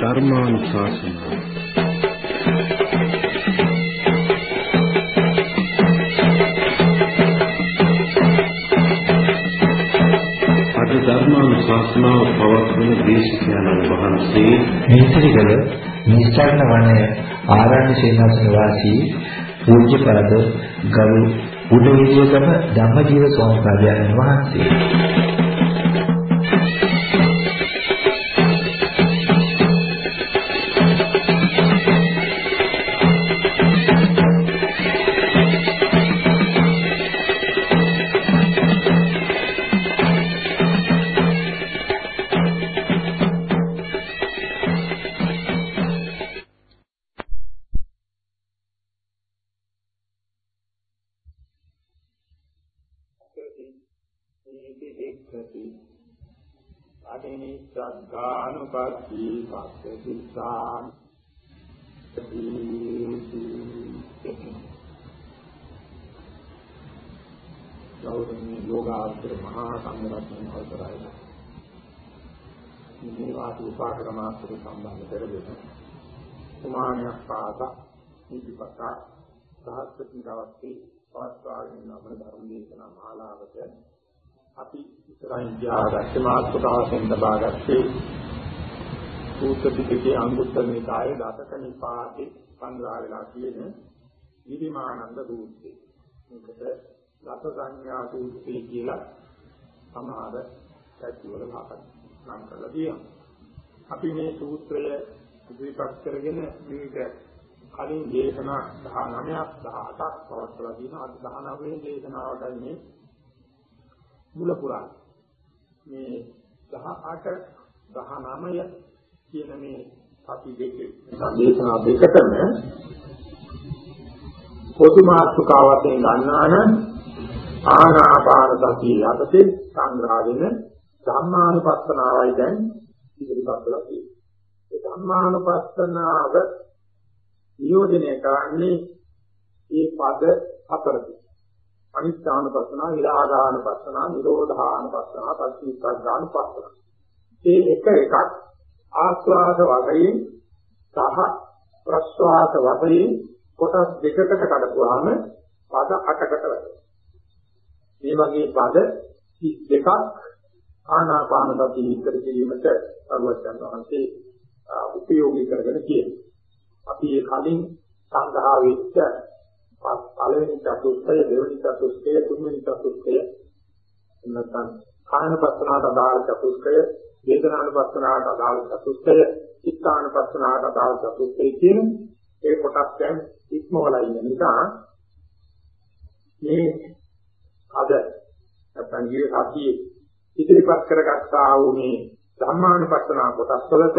ධර්මානුශාසනාව. අද ධර්මානුශාසනාව පවත්වන දේශකයන්න් වහන්සේ මේතරිගල නිස්සාරණ වනයේ ආරණ්‍ය සේනාසන වාසී පූජ්‍යපද ගරු උඩවිදියගම ධම්මජීව ස්වාමීන් වහන්සේ. අනිච්ඡග්ගානුපස්සී පස්සදිස්සාන ගෞරවනීය යෝගාචර මහා සංඝරත්නයන් අවසරයි. මේ වාසි උපාකර මාත්‍ර සම්බන්ධ කරගෙන කුමාරයක් පාද නිතිපත සහස්ත්‍රික දවසේ පවත්වාගෙන යන ධර්ම දේශනා මාලාවක අපි ඉස්සරහින් ගියාගත්තේ මාත්‍රකාවෙන් ලබාගත්තේ සූත්‍ර පිටකේ අංගුත්තර නිකායේ දසක නිපාතේ සංග්‍රහ වෙලා තියෙන විරිමානන්ද සූත්‍රය. මේකට දස සංඥා සූත්‍රය කියලා සමහර පැතිවල නම් කරලා තියෙනවා. අපි මේ සූත්‍රය ඉදිරිපත් කරගෙන මේක කලින් දේශනා 19ක් 18ක් පවත්වලා තියෙනවා. අද 19 වෙනි දේශනාවටයි මේ මුල පුරාණ මේ 18 19 කියන මේ සති දෙකේ දේශනා දෙකටම පොදු මාතෘකාවෙන් ගන්නාන ආනාපාන සතිය යටතේ සංග්‍රහ වෙන ධම්මානුපස්සනාවයි දැන් ඉදිරිපත් කරලා තියෙන්නේ. ඒ ධම්මානුපස්සනාව නියෝජනය කරන්නේ මේ පද හතරකින්. අනිත්‍යානුපස්සනා, විරාගානුපස්සනා, නිරෝධානුපස්සනා, පටිච්චසමුප්පාදානුපස්සනා. මේ එක එකක් ආස්වාද වශයෙන් සහ ප්‍රස්වාස වශයෙන් කොටස් දෙකකට කඩපුවාම පද 8කට වැඩි. මේ වගේ පද 32ක් ආනාපාන සතිය ඉස්තර කිරීමට අරුවචන් වහන්සේ උපයෝගී කරගෙන කියනවා. අපි ඒ කලින් සංඝා වෙච්ච පළවෙනි චතුස්කය දෙවෙනි චතුස්කය තුන්වෙනි චතුස්කය නැත්නම් කායනපස්සනාට අදාළ චතුස්කය වේදනානුපස්සනාට අදාළ චතුස්කය චිත්තානුපස්සනාට අදාළ චතුස්කය කියන ඒ කොටස් දැන් ඉක්මවලා ඉන්න නිසා මේ අද නැත්නම් ඊයේ සතියේ ඉදිරිපත් කරගත්තා වූ මේ ධම්මානුපස්සනා කොටස් වලට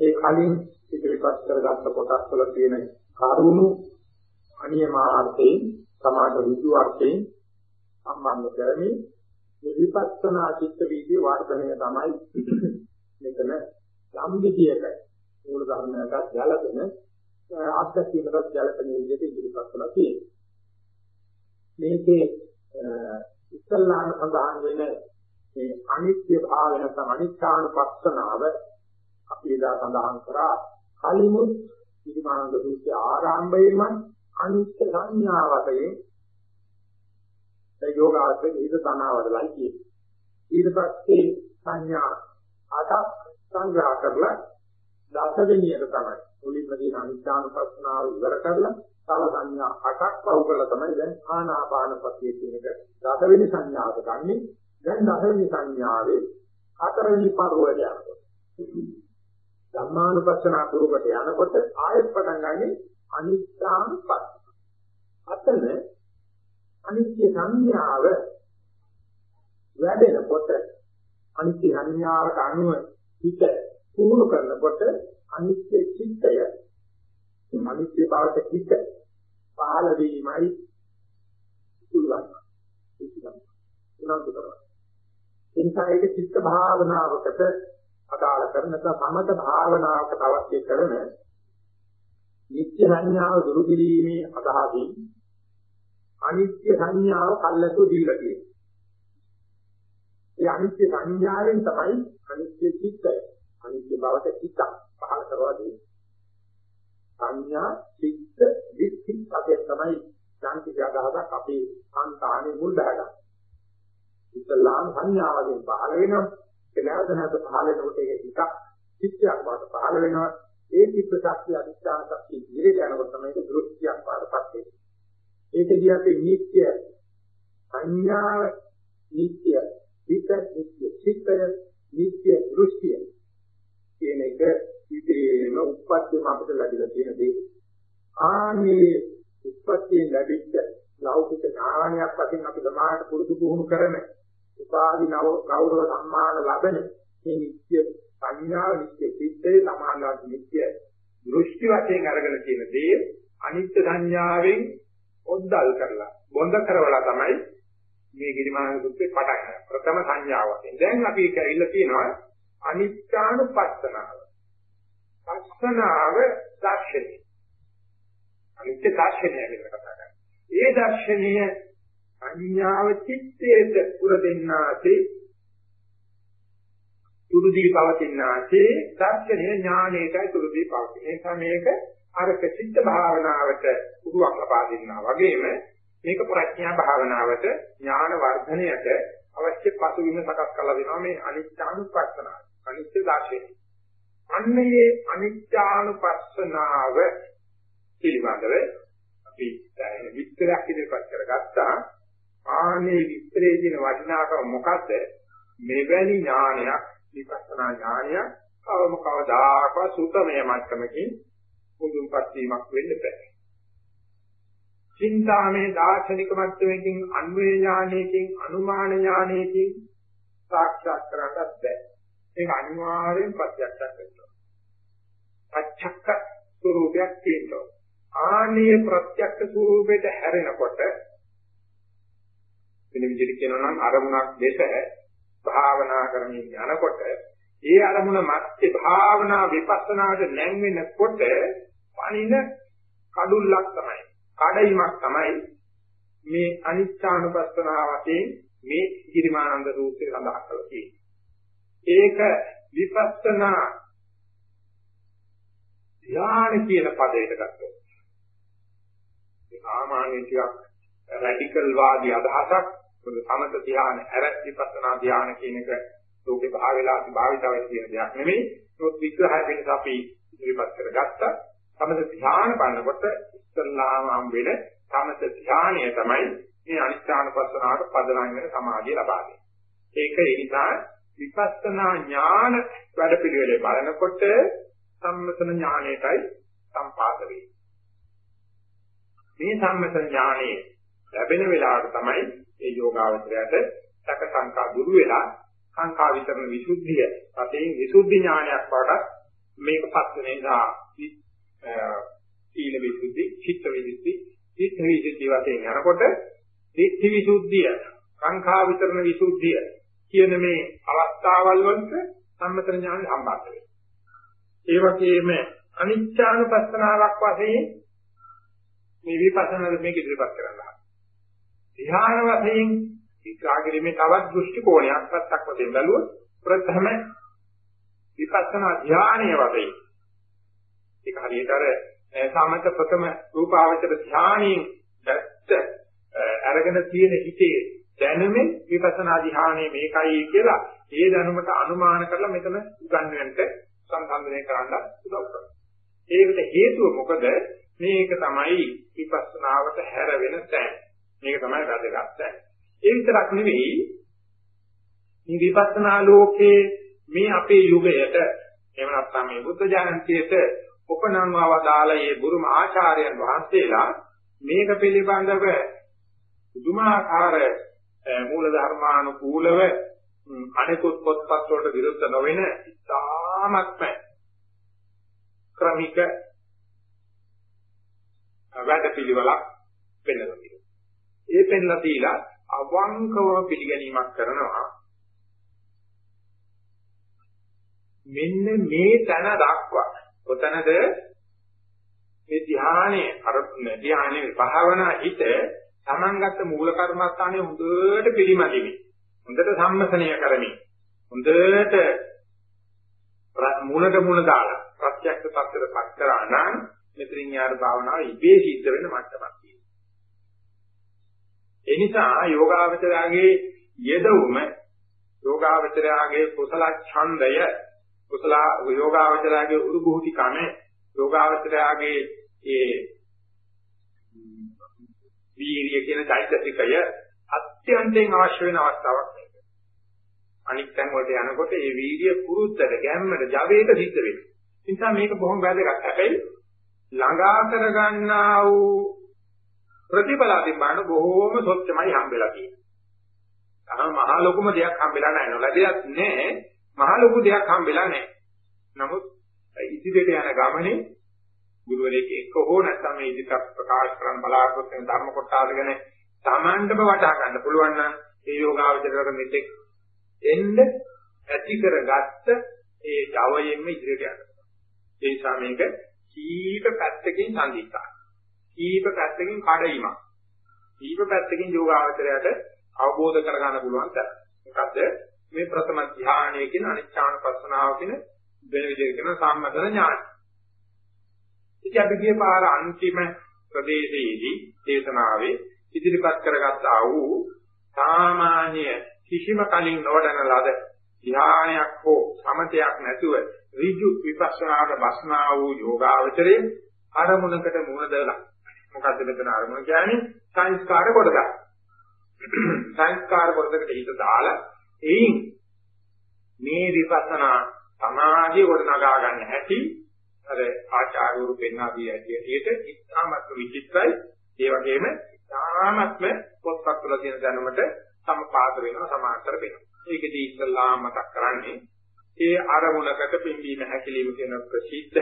ඒ කලින් ඉදිරිපත් කරගත්ත කොටස් වල තියෙන කරුණු අනියමාර්ථයෙන් සමාජ ඍජු අර්ථයෙන් සම්බන්ධ කරමින් විපස්සනා චිත්ත වීදී වර්ධනය තමයි මෙතන යම් විදියක මූල ධර්මයකට ගැලපෙන අත්දැකීමකට ගැලපෙන විදිහට ඉදිරිපත් කළා තියෙනවා. මේකේ ඉස්සල්ලාම සඳහන් වෙන මේ අනිත්‍ය භාවය නැත්නම් අනිත්‍යානුපස්සනාව අපි එදා සඳහන් කරා කලිමුත් ඉදිමානන්ද සූත්‍රය ආරම්භයේම අනිත්‍ය සංඥාවතේ ඒ යෝගාශ්‍රයේ හිත තනවාදලයි කියන්නේ. ඊට පස්සේ සංඥා අටක් සංග්‍රහ කරලා දසවෙනියට තමයි මුලින්ම තියෙන අනිත්‍යානුපස්සනාව ඉවර කරලා තව සංඥා අටක් පහු කරලා තමයි දැන් ආනාපාන සතිය කියන එක දසවෙනි සංඥාවට ගන්නේ. දැන් දසවෙනි සංඥාවේ හතරවෙනි පරිවර්තය යනකොට ධම්මානුපස්සනා කුරුකට යනකොට ආයෙත් පටන් ගන්නේ අනිත්‍යානුපස්ස. අතන අනිත්‍ය සංඥාව වැඩෙනකොට අනිත්‍ය සංඥාවට අනුව හිත පුහුණු කරනකොට අනිත්‍ය චිත්තය අනිත්‍ය බවට හිත පහළ වීමයි පුළුවන්. උනන්දු කරනවා. එනිසා ඒක චිත්ත භාවනාවකට අදාළ කරන සමත භාවනාවකට අවශ්‍ය කරන නිත්‍ය සංඥාව දුරු කිරීමේ අදහසින් අනිත්‍ය සංඥාව කල්ලාතු දීලා තියෙනවා. ඒ අනිත්‍ය සංඥාවෙන් තමයි අනිත්‍ය චිත්තය අනිත්‍ය බවට චිත්ත පහළ කරවදී සංඥා චිත්ත විච්චි අපේ තමයි ශාන්ති අදහසක් අපේ සංතානේ මුල් බහගන්න. ඉස්ලාම් සංඥාවලින් පහළ වෙනවා. එනවාද නැත පහළ වෙනකොට ඒක හිතක් චිත්තයක් වාට පහළ වෙනවා. ඒ චිත්ත ශක්තිය අධිෂ්ඨාන ශක්තිය ඉදිරියට යනකොට තමයි ඒක දෘෂ්ටියක් වාටපත් වෙන්නේ. ඒකදී අපි නිත්‍ය සංඥාව නිත්‍ය හිත නිත්‍ය චිත්තය නිත්‍ය දෘෂ්ටිය කියන එක ඉතින් උප්පත්තියම අපිට ලැබිලා තියෙන දේ. ආනේ උප්පත්තියෙන් ලැබිච්ච ලෞකික ඥානයක් වශයෙන් අපි සමාහට පුරුදු පුහුණු කරන උපාදි නව ගෞරව සම්මාන ලබන මේ නිත්‍ය සංඥාව නිත්‍ය චිත්තේ සමානවත් නිත්‍ය දෘෂ්ටි වශයෙන් අරගෙන තියෙන දේ අනිත්‍ය සංඥාවෙන් ඔද්දල් කරලා බොඳ කරවලා තමයි මේ ගිරිමාන සුත්තේ පටන් ගන්න. ප්‍රථම සංඥාව වශයෙන්. දැන් අපි ඒක ඇවිල්ලා තියෙනවා අනිත්‍යානුපස්සනාව. පස්සනාව දර්ශනය. අනිත්‍ය දර්ශනය ගැන කතා කරන්නේ. ඒ දර්ශනය සංඥාව චිත්තයට පුර දෙන්නාසේ තුරුදී පවතිනාසේ දර්ශනය ඥානයටයි තුරුදී පවතින. ඒ නිසා මේක අරක චිත්ත භාවනාවට උරුවක් ලබා දෙන්නා වගේම මේක ප්‍රඥා භාවනාවට ඥාන වර්ධනයට අවශ්‍ය පසුබිම සකස් කරලා දෙනවා මේ අනිත්‍යානුපස්සනාව. අනිත්‍ය දර්ශනය. අන්නේ අනිත්‍යානුපස්සනාව පිළිබඳව අපි දැන් විස්තරයක් ඉදිරිපත් කරගත්තා. ආනේ විස්තරයේ තියෙන වටිනාකම මොකද්ද? මෙවැනි ඥානයක් විපස්සනා ඥානයක් කවම කවදාකවත් සුතමය මට්ටමකින් මුදුන්පත් වීමක් වෙන්න බෑ. චින්තාමේ දාර්ශනික මට්ටමකින් අන්වේ ඥානයකින් අනුමාන ඥානයකින් සාක්ෂාත් කරගන්නත් බෑ. ඒක අනිවාර්යෙන් ප්‍රත්‍යක්ෂ වෙනවා. පච්චක්ක ස්වરૂපයක් තියෙනවා. ආනීය ප්‍රත්‍යක්ෂ ස්වરૂපයට හැරෙනකොට වෙන විදිහට කියනවා නම් අරමුණක් දෙස භාවනා කරමින් යනකොට ඒ අරමුණ මැත්තේ භාවනා විපස්සනාට නැංවෙනකොට පණින කඩුල්ලක් තමයි. කඩයිමක් තමයි මේ අනිච්චානුපස්සනාවතේ මේ ගිරිමානන්ද සූත්‍රය සඳහන් කරලා තියෙන්නේ. ඒක විපස්සනා ධ්‍යාන කියන පදයට ගත්තොත් ඒ සාමාන්‍ය ටිකක් රැඩිකල් වාදී අදහසක් මොකද සමත ධ්‍යාන අර විපස්සනා ධ්‍යාන කියන එක ලෝකේ භාවලා භාවිතාවේ කියන දෙයක් නෙමෙයි ඒත් විග්‍රහය වෙනස අපි ඉදිරිපත් කරගත්තා සමත ධ්‍යාන බලනකොට ඉස්සල්ලාම හම් වෙන සමත ධ්‍යානය තමයි මේ අනිත්‍යානුපස්සනාවට පදනම් වෙන සමාධිය ලබා දෙන්නේ. ඒක ඒ නිසා විපස්සනා ඥාන වැඩපිළිවෙලේ බලනකොට සම්මතන ඥානයටයි සම්පාද වෙන්නේ. මේ සම්මතන ඥානයේ ලැබෙන වෙලාවට තමයි ඒ යෝගාවචරයට සක සංකා දුරු වෙලා සංකා විතරන විසුද්ධිය, පතේ විසුද්ධි ඥානයක් වඩ මේකපත් වෙන නිසා සීල විසුද්ධි, චිත්ත විසුද්ධි, චිත්ත විසුද්ධි වශයෙන් යනකොට දිට්ඨි විසුද්ධිය, සංඛා විතරන විසුද්ධිය කියන මේ අවස්ථාවල් වලට සම්මත ඥාන සම්බන්ධ වෙනවා. ඒ වගේම අනිච්චානුපස්සනාවක් වශයෙන් මේ විපස්සනාද මේක ඉදිරිපත් කරනවා. ධ්‍යාන වශයෙන් විග්‍රහකිරීමේ තවත් දෘෂ්ටි කෝණයක් පැත්තක් වශයෙන් බැලුවොත් ප්‍රථම විපස්සනා ධ්‍යානය වශයෙන් ඒක හරියට අර සාමත ප්‍රථම රූපාවචර ධ්‍යානයෙන් දැක්ත අරගෙන තියෙන හිතේ දැනුමේ විපස්සනා ධ්‍යානයේ මේකයි කියලා ඒ දැනුමට අනුමාන කරලා මෙතන උගන්වන්නට සංසන්දනය කරන්න උදව් කරනවා. ඒකට හේතුව මොකද? මේක තමයි විපස්සනාවට හැර වෙන තැන. මේක තමයි වැදගත් තැන. ඒ විතරක් නෙවෙයි මේ විපස්සනා ලෝකේ මේ අපේ යුගයට එහෙම නැත්නම් මේ බුද්ධ ජයන්තියට උපනංවා වදාලා මේ බුරුම ආචාර්යයන් වහන්සේලා මේක පිළිබඳව පුදුමාකාර මූල ධර්මානුකූලව අනිකුත් පොත්පත් වලට විරුද්ධ නොවන ඉතාමත්ම ක්‍රමික වැඩ පිළිවෙලක් පෙන්වලා තියෙනවා. ඒ පෙන්ලා දීලා අවංකව පිළිගැනීමක් කරනවා. මෙන්න මේ තන දක්වා කොතනද මේ ධානයේ අර ධානයේ භාවනා හිත තමන්ගත් මූල කර්මස්ථානයේ හොඳට පිළිමදිමි. හොඳට සම්මතනය කරමි. හොඳට මුලට මුල දාලා ප්‍රත්‍යක්ෂ tattරපත් කරා නම් මෙතනින් යාර භාවනාව ඉබේ සිද්ධ වෙන මට්ටමක් තියෙනවා. ඒ නිසා යෝගාවචරයාගේ යෙදවුම යෝගාවචරයාගේ කුසල ඡන්දය කුසල යෝගාවචරයාගේ උරුබුහුති කම යෝගාවචරයාගේ ඒ වීර්ය කියන চৈতසිකය අත්‍යන්තයෙන් අවශ්‍ය වෙන අවස්ථාවක් මේක. අනික් තැන් වලට යනකොට ඒ වීර්ය පුරුද්දට ගැම්මට ජවයට සිද්ධ වෙනවා. ඒ නිසා මේක බොහොම වැදගත්. හැබැයි ළඟා කරගන්නා වූ ප්‍රතිඵල අධිමාන බොහෝම සොච්චමයි හම්බෙලා තියෙන්නේ. තාම මහ ලොකුම දෙයක් හම්බෙලා නැහැ නෝලදියක් නැහැ. මහ ලොකු දෙයක් හම්බෙලා නැහැ. නමුත් ඉදිරියට යන ගමනේ ගුරුවරයෙක් එක්ක හෝ නැත්නම් මේ ඉදිරියට ප්‍රකාශ කරන්න බලාපොරොත්තු වෙන ධර්ම කොටස ගැන Tamandම වටහා ගන්න පුළුවන් නම් ඒ යෝගාවචරයට මෙතෙක් එන්න ඇති කරගත්ත ඒ ජවයෙන්ම ඉදිරියට යනවා. ඒ නිසා මේක කීප පැත්තකින් සංදිස්සා. කීප පැත්තකින් කඩයිමක්. කීප පැත්තකින් යෝගාවචරයට අවබෝධ කරගන්න පුළුවන් තැන. මොකද මේ ප්‍රථම ධානයේ කියන අනිච්ඡානුපස්සනාව කියන වෙන විදිහකට කියන සම්මතන ඥානය. ඉතින් අපි ගිය පාර අන්තිම ප්‍රදේශයේදී දේශනාවේ ඉදිරිපත් කරගත්තා වූ සාමාන්‍ය කිසිම කලින් නොවඩන ලද ධ්‍යානයක් හෝ සමතයක් නැතුව ඍජු විපස්සනාට බස්නා වූ යෝගාවචරයේ අරමුණකට මුහුණ දෙලා මොකද්ද මෙතන අරමුණ කියන්නේ? සංස්කාර කොටසක්. සංස්කාර කොටසකට හිත දාලා එයින් මේ විපස්සනා සමාධිය කොට නගා ගන්න හැටි අර ආචාර්යවරු පෙන්වා දී ඇටියට ඉතාමත් විචිත්‍රයි. ඒ වගේම ඉතාමත්ම පොත්පත් වල තියෙන දැනුමට සමපාද වෙනවා සමාන්තර වෙනවා. ඒකදී ඉස්සල්ලාම මතක් කරන්නේ ඒ අරමුණකට පිම්බීම හැකිලිම කියන ප්‍රසිද්ධ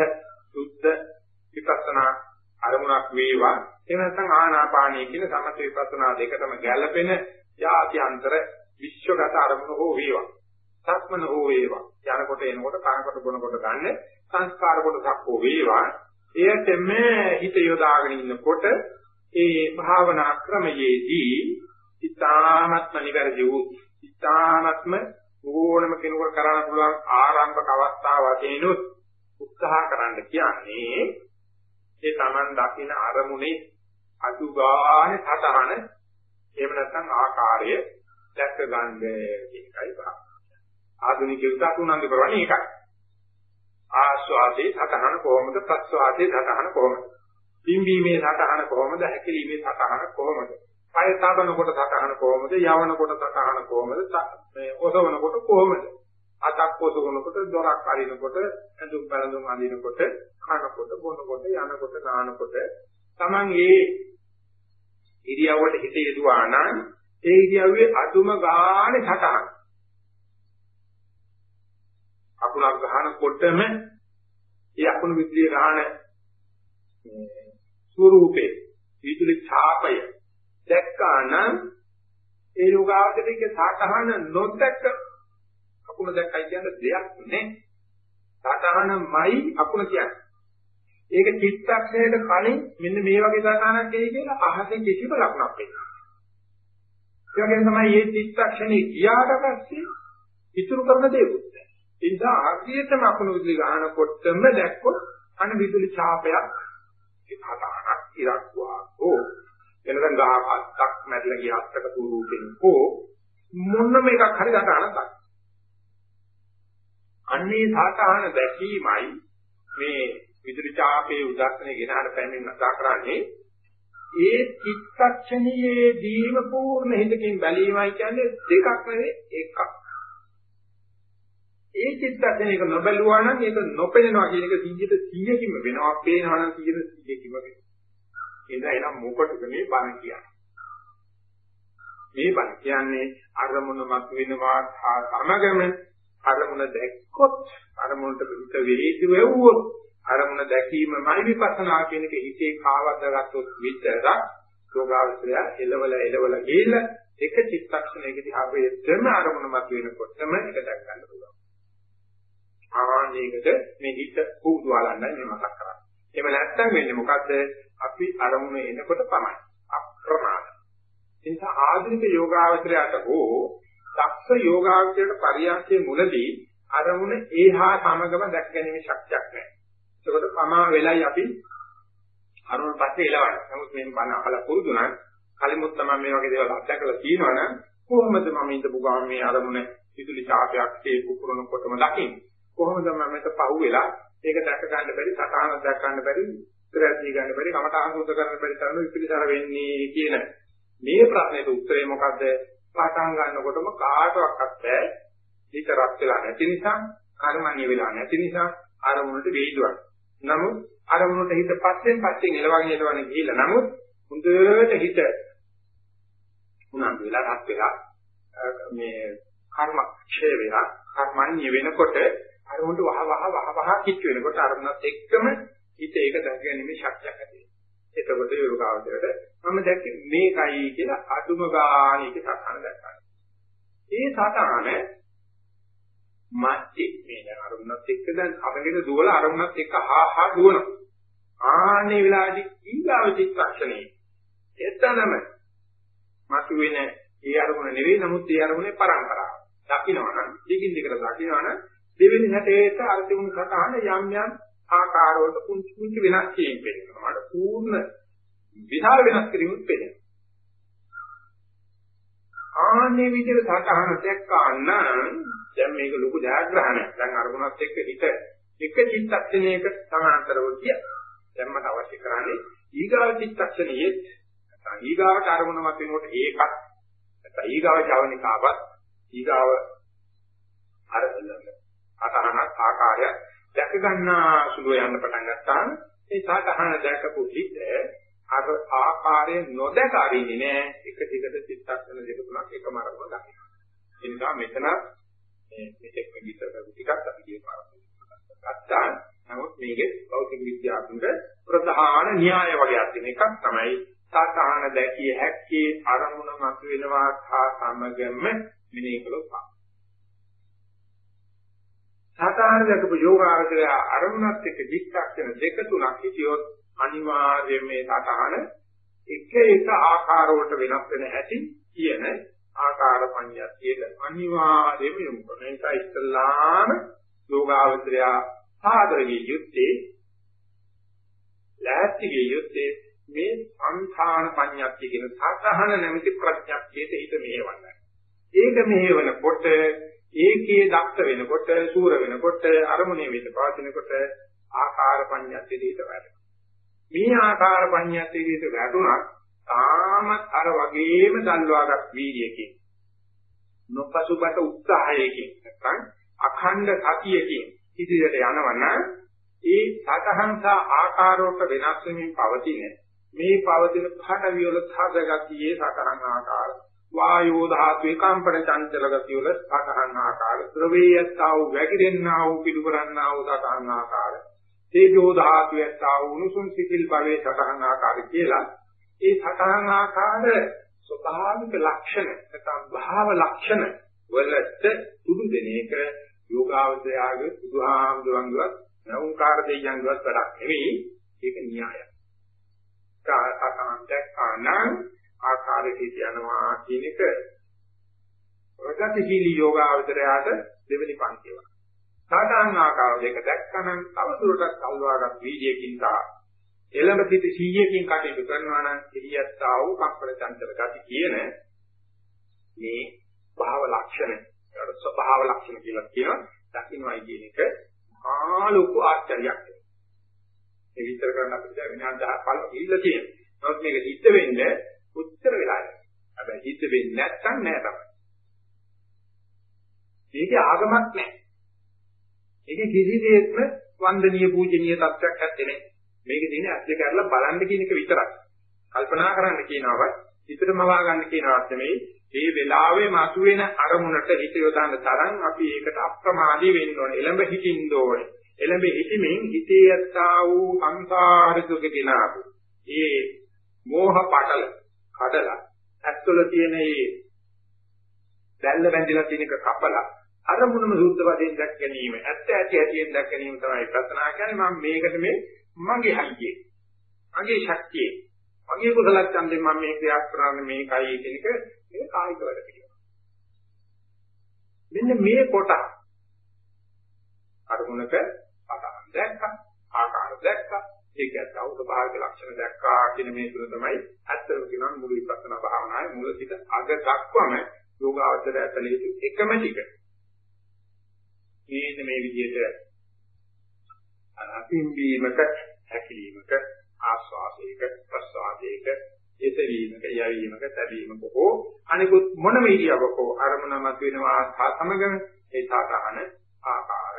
සුද්ධ විපස්සනා අරමුණක් වේවා. එහෙම නැත්නම් ආනාපානීය කියන සමථ විපස්සනා දෙකටම ගැළපෙන යාත්‍යන්තර විශ්වගත අරමුණ හෝ වේවා. සක්මන හෝ වේවා. යනකොට එනකොට කනකොට බොනකොට ගන්න සංස්කාර කොටසක් හෝ වේවා. එයටම හිත යොදාගෙන ඉන්නකොට ඒ භාවනා ක්‍රමයේදී ඉතාමත්ම නිවැරදි වූ ඉතාමත්ම ඕනම කෙනෙකුට කරන්න පුළුවන් ආරම්භක අවස්ථාව වශයෙන් උත්සාහ කරන්න කියන්නේ ඒ Taman දකින අරමුණේ අදුගානේ සතහන එහෙම නැත්නම් ආකාරය දැක්ක ගන්න කියන එකයි බා. ආධුනිකයෝ උනන්දු කරන්නේ ඒකයි. ආස්වාදේ සතහන කොහොමද ප්‍රස්වාදේ සතහන කොහොමද? පිම්බීමේ සතහන කොහොමද? හැකිලීමේ සතහන කොහොමද? පය තබනකොට සතහන කොහොමද? යවනකොට සතහන කොහොමද? මේ ඔසවනකොට කොහොමද? අතක් ඔසවනකොට දොරක් අරිනකොට ඇඳුම් පැළඳුම් අඳිනකොට කනකොට බොනකොට යනකොට නානකොට Taman ඒ ඉරියව්වට හිත යොදවා නම් ඒ ඉරියව්වේ අදුම ගානේ සතහන අකුණක් ගන්නකොටම ඒ අකුණු විද්‍යාවේ ගන්න ස්වරූපේ විදුලි ඡාපය දැක්කා නම් ඒ යෝගාවචරික සාතහන නොදැක්ක අකුණ දැක්කයි කියන්නේ දෙයක් නේ. සාතහනමයි අකුණ කියන්නේ. ඒක චිත්තක්ෂණයට කලින් මෙන්න මේ වගේ සාතහනක් එයි කියලා අහසේ කිසිම ලකුණක් වෙන්නේ. ඒ වගේම තමයි මේ චිත්තක්ෂණේ ගියාට පස්සේ ඉතුරු කරන දේකුත්. ඒ නිසා ආර්යයටම අකුණු විදුලි ගන්නකොටම දැක්කොත් අන විදුලි ඡාපයක් ඒ සාතහනක් ඉරක් වාගෝ එනකන් ගහ අත්තක් මැරිලා ගිය අත්තක ස්වරූපෙන් හෝ මොනම එකක් හරි ගන්න ගන්න. අන්නේ සාතහන දැකීමයි මේ විදුලි චාපේ උදාහරණේ ගෙනහර පැමිණ නතා කරන්නේ ඒ චිත්තක්ෂණයේ දීම පූර්ණ හිතකින් බැලීමයි කියන්නේ දෙකක් නෙවෙයි එකක්. ඒ චිත්තක්ෂණයක නොබැලුවා නම් ඒක නොපෙනෙනවා කියන එක 100ට 100කින්ම වෙනවා. පේනවා නම් 100ට 100කින්ම වෙනවා. එදා එනම් මොකටද මේ බණ කියන්නේ? මේ බණ කියන්නේ අරමුණ මත වෙනවා සමගම අරමුණ දැක්කොත් අරමුණට පිට වේදි වෙව්වොත් අරමුණ දැකීමමයි විපස්සනා කියන එක හිතේ කාවද්දාගත්තොත් විතරක් යෝගාවචරය එලවල එලවල ගිහිල්ලා එක චිත්තක්ෂණයකදී ආපේත්‍රම අරමුණ මත වෙනකොටම ඒක දැක් ගන්න පුළුවන්. ආනේකට මේ හිත පුදුවාලන්නයි මේ මතක් කරන්නේ. එහෙම නැත්නම් වෙන්නේ මොකද්ද? අපි අරමුණ එනකොට පමණයි. අප්‍රමාද. ඒ නිසා ආධුනික යෝගාවචරයට හෝ දක්ෂ යෝගාවචරයට පරියන්කේ මුලදී අරමුණ ඒහා සමගම දැක ගැනීම ශක්තියක් නැහැ. ඒකට පමා වෙලයි අපි අරුණ පස්සේ එලවන්නේ. නමුත් මේ බණ අහලා පුරුදු නම් කලිමුත් තමයි මේ වගේ දේවල් අත්දැකලා තියෙනවනම් කොහොමද මම ඉඳපු ගාම මේ අරමුණ විදුලි ඡාපයක් ඒ කුකුරනකොටම දකින්නේ? කොහොමද මම මේක පහුවෙලා ඒක දැක ගන්න බැරි සටහන දැක ගන්න බැරි ඉතරදී ගන්න බැරි කමට ආහුත කරන්න බැරි තරම විපිලිසර වෙන්නේ කියන මේ ප්‍රශ්නෙට උත්තරේ මොකද්ද? පටන් ගන්නකොටම කාටවත් බෑ. ඒක රත් වෙලා නැති නිසා, කර්මන්නේ වෙලා නැති නිසා අරමුණට වේදුවක්. නමුත් අරමුණට හිත පස්සෙන් පස්සෙන් එලවගෙන එලවගෙන ගිහිල්ලා නමුත් හොඳට හිත උනන්දු වෙලා රත් වෙලා මේ කර්ම ක්ෂය වෙලා කර්මන්නේ වෙනකොට අරමුණට වහ වහ වහ වහ කිච් වෙනකොට අරමුණත් එක්කම හිත ඒක දැකගැනීමේ ශක්තියක් ඇති වෙනවා. එතකොට යෝගාවචරයට මම දැක්කේ මේකයි කියලා අදුම ගානීක සතහන දැක්කා. ඒ සතහන මැටි මේ දැන් අරමුණත් එක්ක දැන් අපගෙන දුවල අරමුණත් එක්ක හා හා දුවනවා. ආන්නේ වෙලාවේදී ඊගාව චිත්තක්ෂණේ එතනම මතුවෙන ඒ අරමුණ නෙවෙයි නමුත් ඒ අරමුණේ පරම්පරාව. දකින්නවනම් දිගින් දිගට දකින්නවනම් දෙවෙනි හැටේට අර තිබුණු සතහන යම් යම් ආකාරවලට කුංචි කුංචි වෙනස් වීම වෙනවා. මට පූර්ණ විශාල වෙනස් කිරීමක් වෙනවා. ආන්නේ විදිහට සතහන දැක්කාන දැන් මේක ලොකු ජයග්‍රහණයක්. දැන් අරමුණත් එක්ක හිත එක චිත්තක්ෂණයක සමාන්තරව කිය. දැන් මට අවශ්‍ය කරන්නේ ඊගාව චිත්තක්ෂණයේ නැත්නම් ඊගාවට අරමුණ මත වෙනකොට ඒකත් නැත්නම් ඊගාව ජවනිකාවත් ඊගාව අරමුණ අතහනක් ආකාරය දැක ගන්නා සුළු යන්න පටන් ගත්තාම ඒ සාකහන දැකපු හිත අර ආකාරය නොදක අරින්නේ නෑ එක දිගට චිත්තක්ෂණ දෙක තුනක් එකම අරමුණ දකින්න. ඒ නිසා මෙතන මේ මෙතෙක් විතර ටිකක් අපි කියපාර ගත්තා. නමුත් මේකේ භෞතික විද්‍යාත්මක ප්‍රධාන න්‍යාය වගේක් තියෙන එකක් තමයි සාකහන දැකිය හැක්කේ අරමුණ මත වෙනවා සහ සමගම මෙනෙහි කළොත් සාධාරණ දකපු යෝගාවචරය අරමුණත් එක්ක දික්ක්ෂණ දෙක තුනක් හිටියොත් අනිවාර්යයෙන් මේ සතහන එක එක ආකාරවලට වෙනස් වෙන හැටි කියන ආකාර පඤ්ඤාතියට අනිවාර්යයෙන්ම යොමු කරන නිසා ඉස්ලාම යෝගාවචරය සාදරයේ යුත්තේ ලෑස්තිගේ යුත්තේ මේ සංඛාන පඤ්ඤාතිය කියන සතහන නැමැති ප්‍රඥාක්තියට හිත මෙහෙවන්න. ඒක මෙහෙවනකොට ඒකේ දක්ෂ වෙනකොට සූර වෙනකොට අරමුණේ විත පවතිනකොට ආකාර පඤ්ඤාතිදීට වැඩෙනවා. මේ ආකාර පඤ්ඤාතිදීට වැටුණා තාම අර වගේම දල්වාගත් වීර්යයකින් නොපසුබට උත්සාහයකින් නැත්නම් අඛණ්ඩ සතියකින් ඉදිරියට යනවනම් ඒ සතහන්සා ආකාරවලට වෙනස් වෙමින් පවතින මේ පවතින පහළ විවල සාධගතියේ සතරන් ආකාරය වායෝ ධාතුවේ කම්පන චංචල ගතිය වල සතහන් ආකාර ද්‍රවේයස්තා වූ වැగిරෙන්නා වූ පිළිකරන්නා වූ සතහන් ආකාර තේජෝ ධාතුවස්තා වූ උණුසුම් සිතිල් භවයේ සතහන් ආකාර කියලා ඒ සතහන් ආකාර ස්වභාවික ලක්ෂණ නැත්නම් භාව ලක්ෂණ වලට සුදු දෙන එක යෝගාවදයාගේ බුදුහාමුදුරන්ගවත් නෞකාර දෙයියන්ගවත් වැඩක් නෙවෙයි ඒක න්‍යායයි. කාසකන්තක් ආනං ආකාරයට යනවා කියන එක ප්‍රගතිශීලී යෝගාවචරයට දෙවෙනි පන්තිය. සාධාරණ ආකාර දෙක දැක්කනම් තව දුරටත් කල්වාගත් වීර්යකින් තා එළඹ සිට 100කින් කටයුතු කරනවා නම් එළියත්තා වූ කම්පන චංචල ගති කියන මේ භාව ලක්ෂණ ඒකට ස්වභාව ලක්ෂණ කියලා කියනවා දකින්නයි කියන එක මහා ලොකු ආශ්චර්යයක්. ඒ විතර කරන්න අපිට විනාඩි 10 15 ඉල්ල තියෙනවා. නමුත් මේක සිද්ධ වෙන්නේ උත්තර වෙලා යනවා. හැබැයි හිත වෙන්නේ නැත්නම් නෑ තමයි. මේකේ ආගමක් නෑ. ඒකේ කිසි දෙයක්ම වන්දනීය පූජනීය තත්ත්වයක් නැත්තේ නෑ. මේකේ තියෙන ඇස් දෙක අරලා බලන්න කියන එක විතරයි. කල්පනා කරන්න කියනවත් හිතටම වා ගන්න කියනවත් නෙමෙයි. මේ වෙලාවේ මතුවෙන අරමුණට හිත යොදාන තරම් අපි ඒකට අප්‍රමාදී වෙන්න ඕනේ. එළඹ හිටින්න ඕනේ. එළඹ හිතමින් හිතේ යත්තා වූ සංසාර දුක දිනාපු. ඒ මෝහ පටල කඩලා ඇස්වල තියෙන මේ දැල්ල බැඳිලා තියෙන එක කපලා අරමුණම සුද්ධ වශයෙන් දැක් ගැනීම ඇත්ත ඇති ඇතියෙන් දැක් ගැනීම තමයි ප්‍රාර්ථනා කරන්නේ මම මේකට මේ මගේ හයියේ මගේ ශක්තියේ. මගේ කුසල ඡන්දයෙන් මම මේ ක්‍රියා කරන්නේ මේකයි කියන එක මේ කායික වැඩ පිළිවෙල. මෙන්න මේ කොට අරමුණක පටන් දැක්ක ආකාර ඒකත් අවුස්භාවික ලක්ෂණ දැක්කා කියන මේ තුන තමයි ඇත්තම කියනවා මුළු විපස්සනා භාවනාවේ මුල සිට අග දක්වම යෝගාවචරය ඇතුළේ යුතු එකම ටික. මේක මේ විදිහට අනපින්බීමක හැකිලීමක ආස්වාදයක ප්‍රසවාදයක එතවීමක යවීමක තැබීමක හෝ අනිකුත් මොනම ඉරියව්වක අරමුණ මත වෙනවා සමගම ඒ සාතහන ආකාර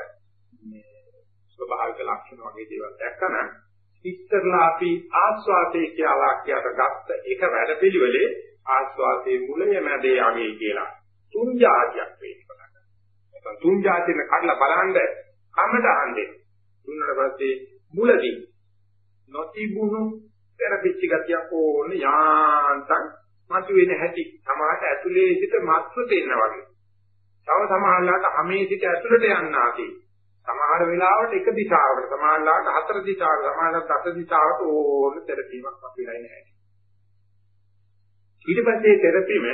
මේ ස්වභාවික ලක්ෂණ වගේ දේවල් දැක්කම ඉස්තරලා අපි ආස්වාදයේ කියලා කියට ගත්ත එක වැඩපිළිවෙලේ ආස්වාදයේ මුලය මැදේ යගේ කියලා තුන් જાතියක් වෙන්න පටන් තුන් જાතියන කඩලා බලන්න කමට අහන්නේ. දුන්නට පස්සේ මුලදී නොතිබුණු පෙරපිච්ච ගතියක් ඕන යාන්තම් මතුවෙන හැටි සමාහට ඇතුලේ සිට මත්ව දෙන්න වගේ. තව සමහරලාට හැමේ සිට ඇතුලට යන්නාදී. සමහර වෙලාවට එක දිශාවකට සමහරලාට හතර දිශාවකට සමහරලාට දස දිශාවකට ඕන තෙරපීමක් අපිරයි නැහැ. ඊට පස්සේ තෙරපීම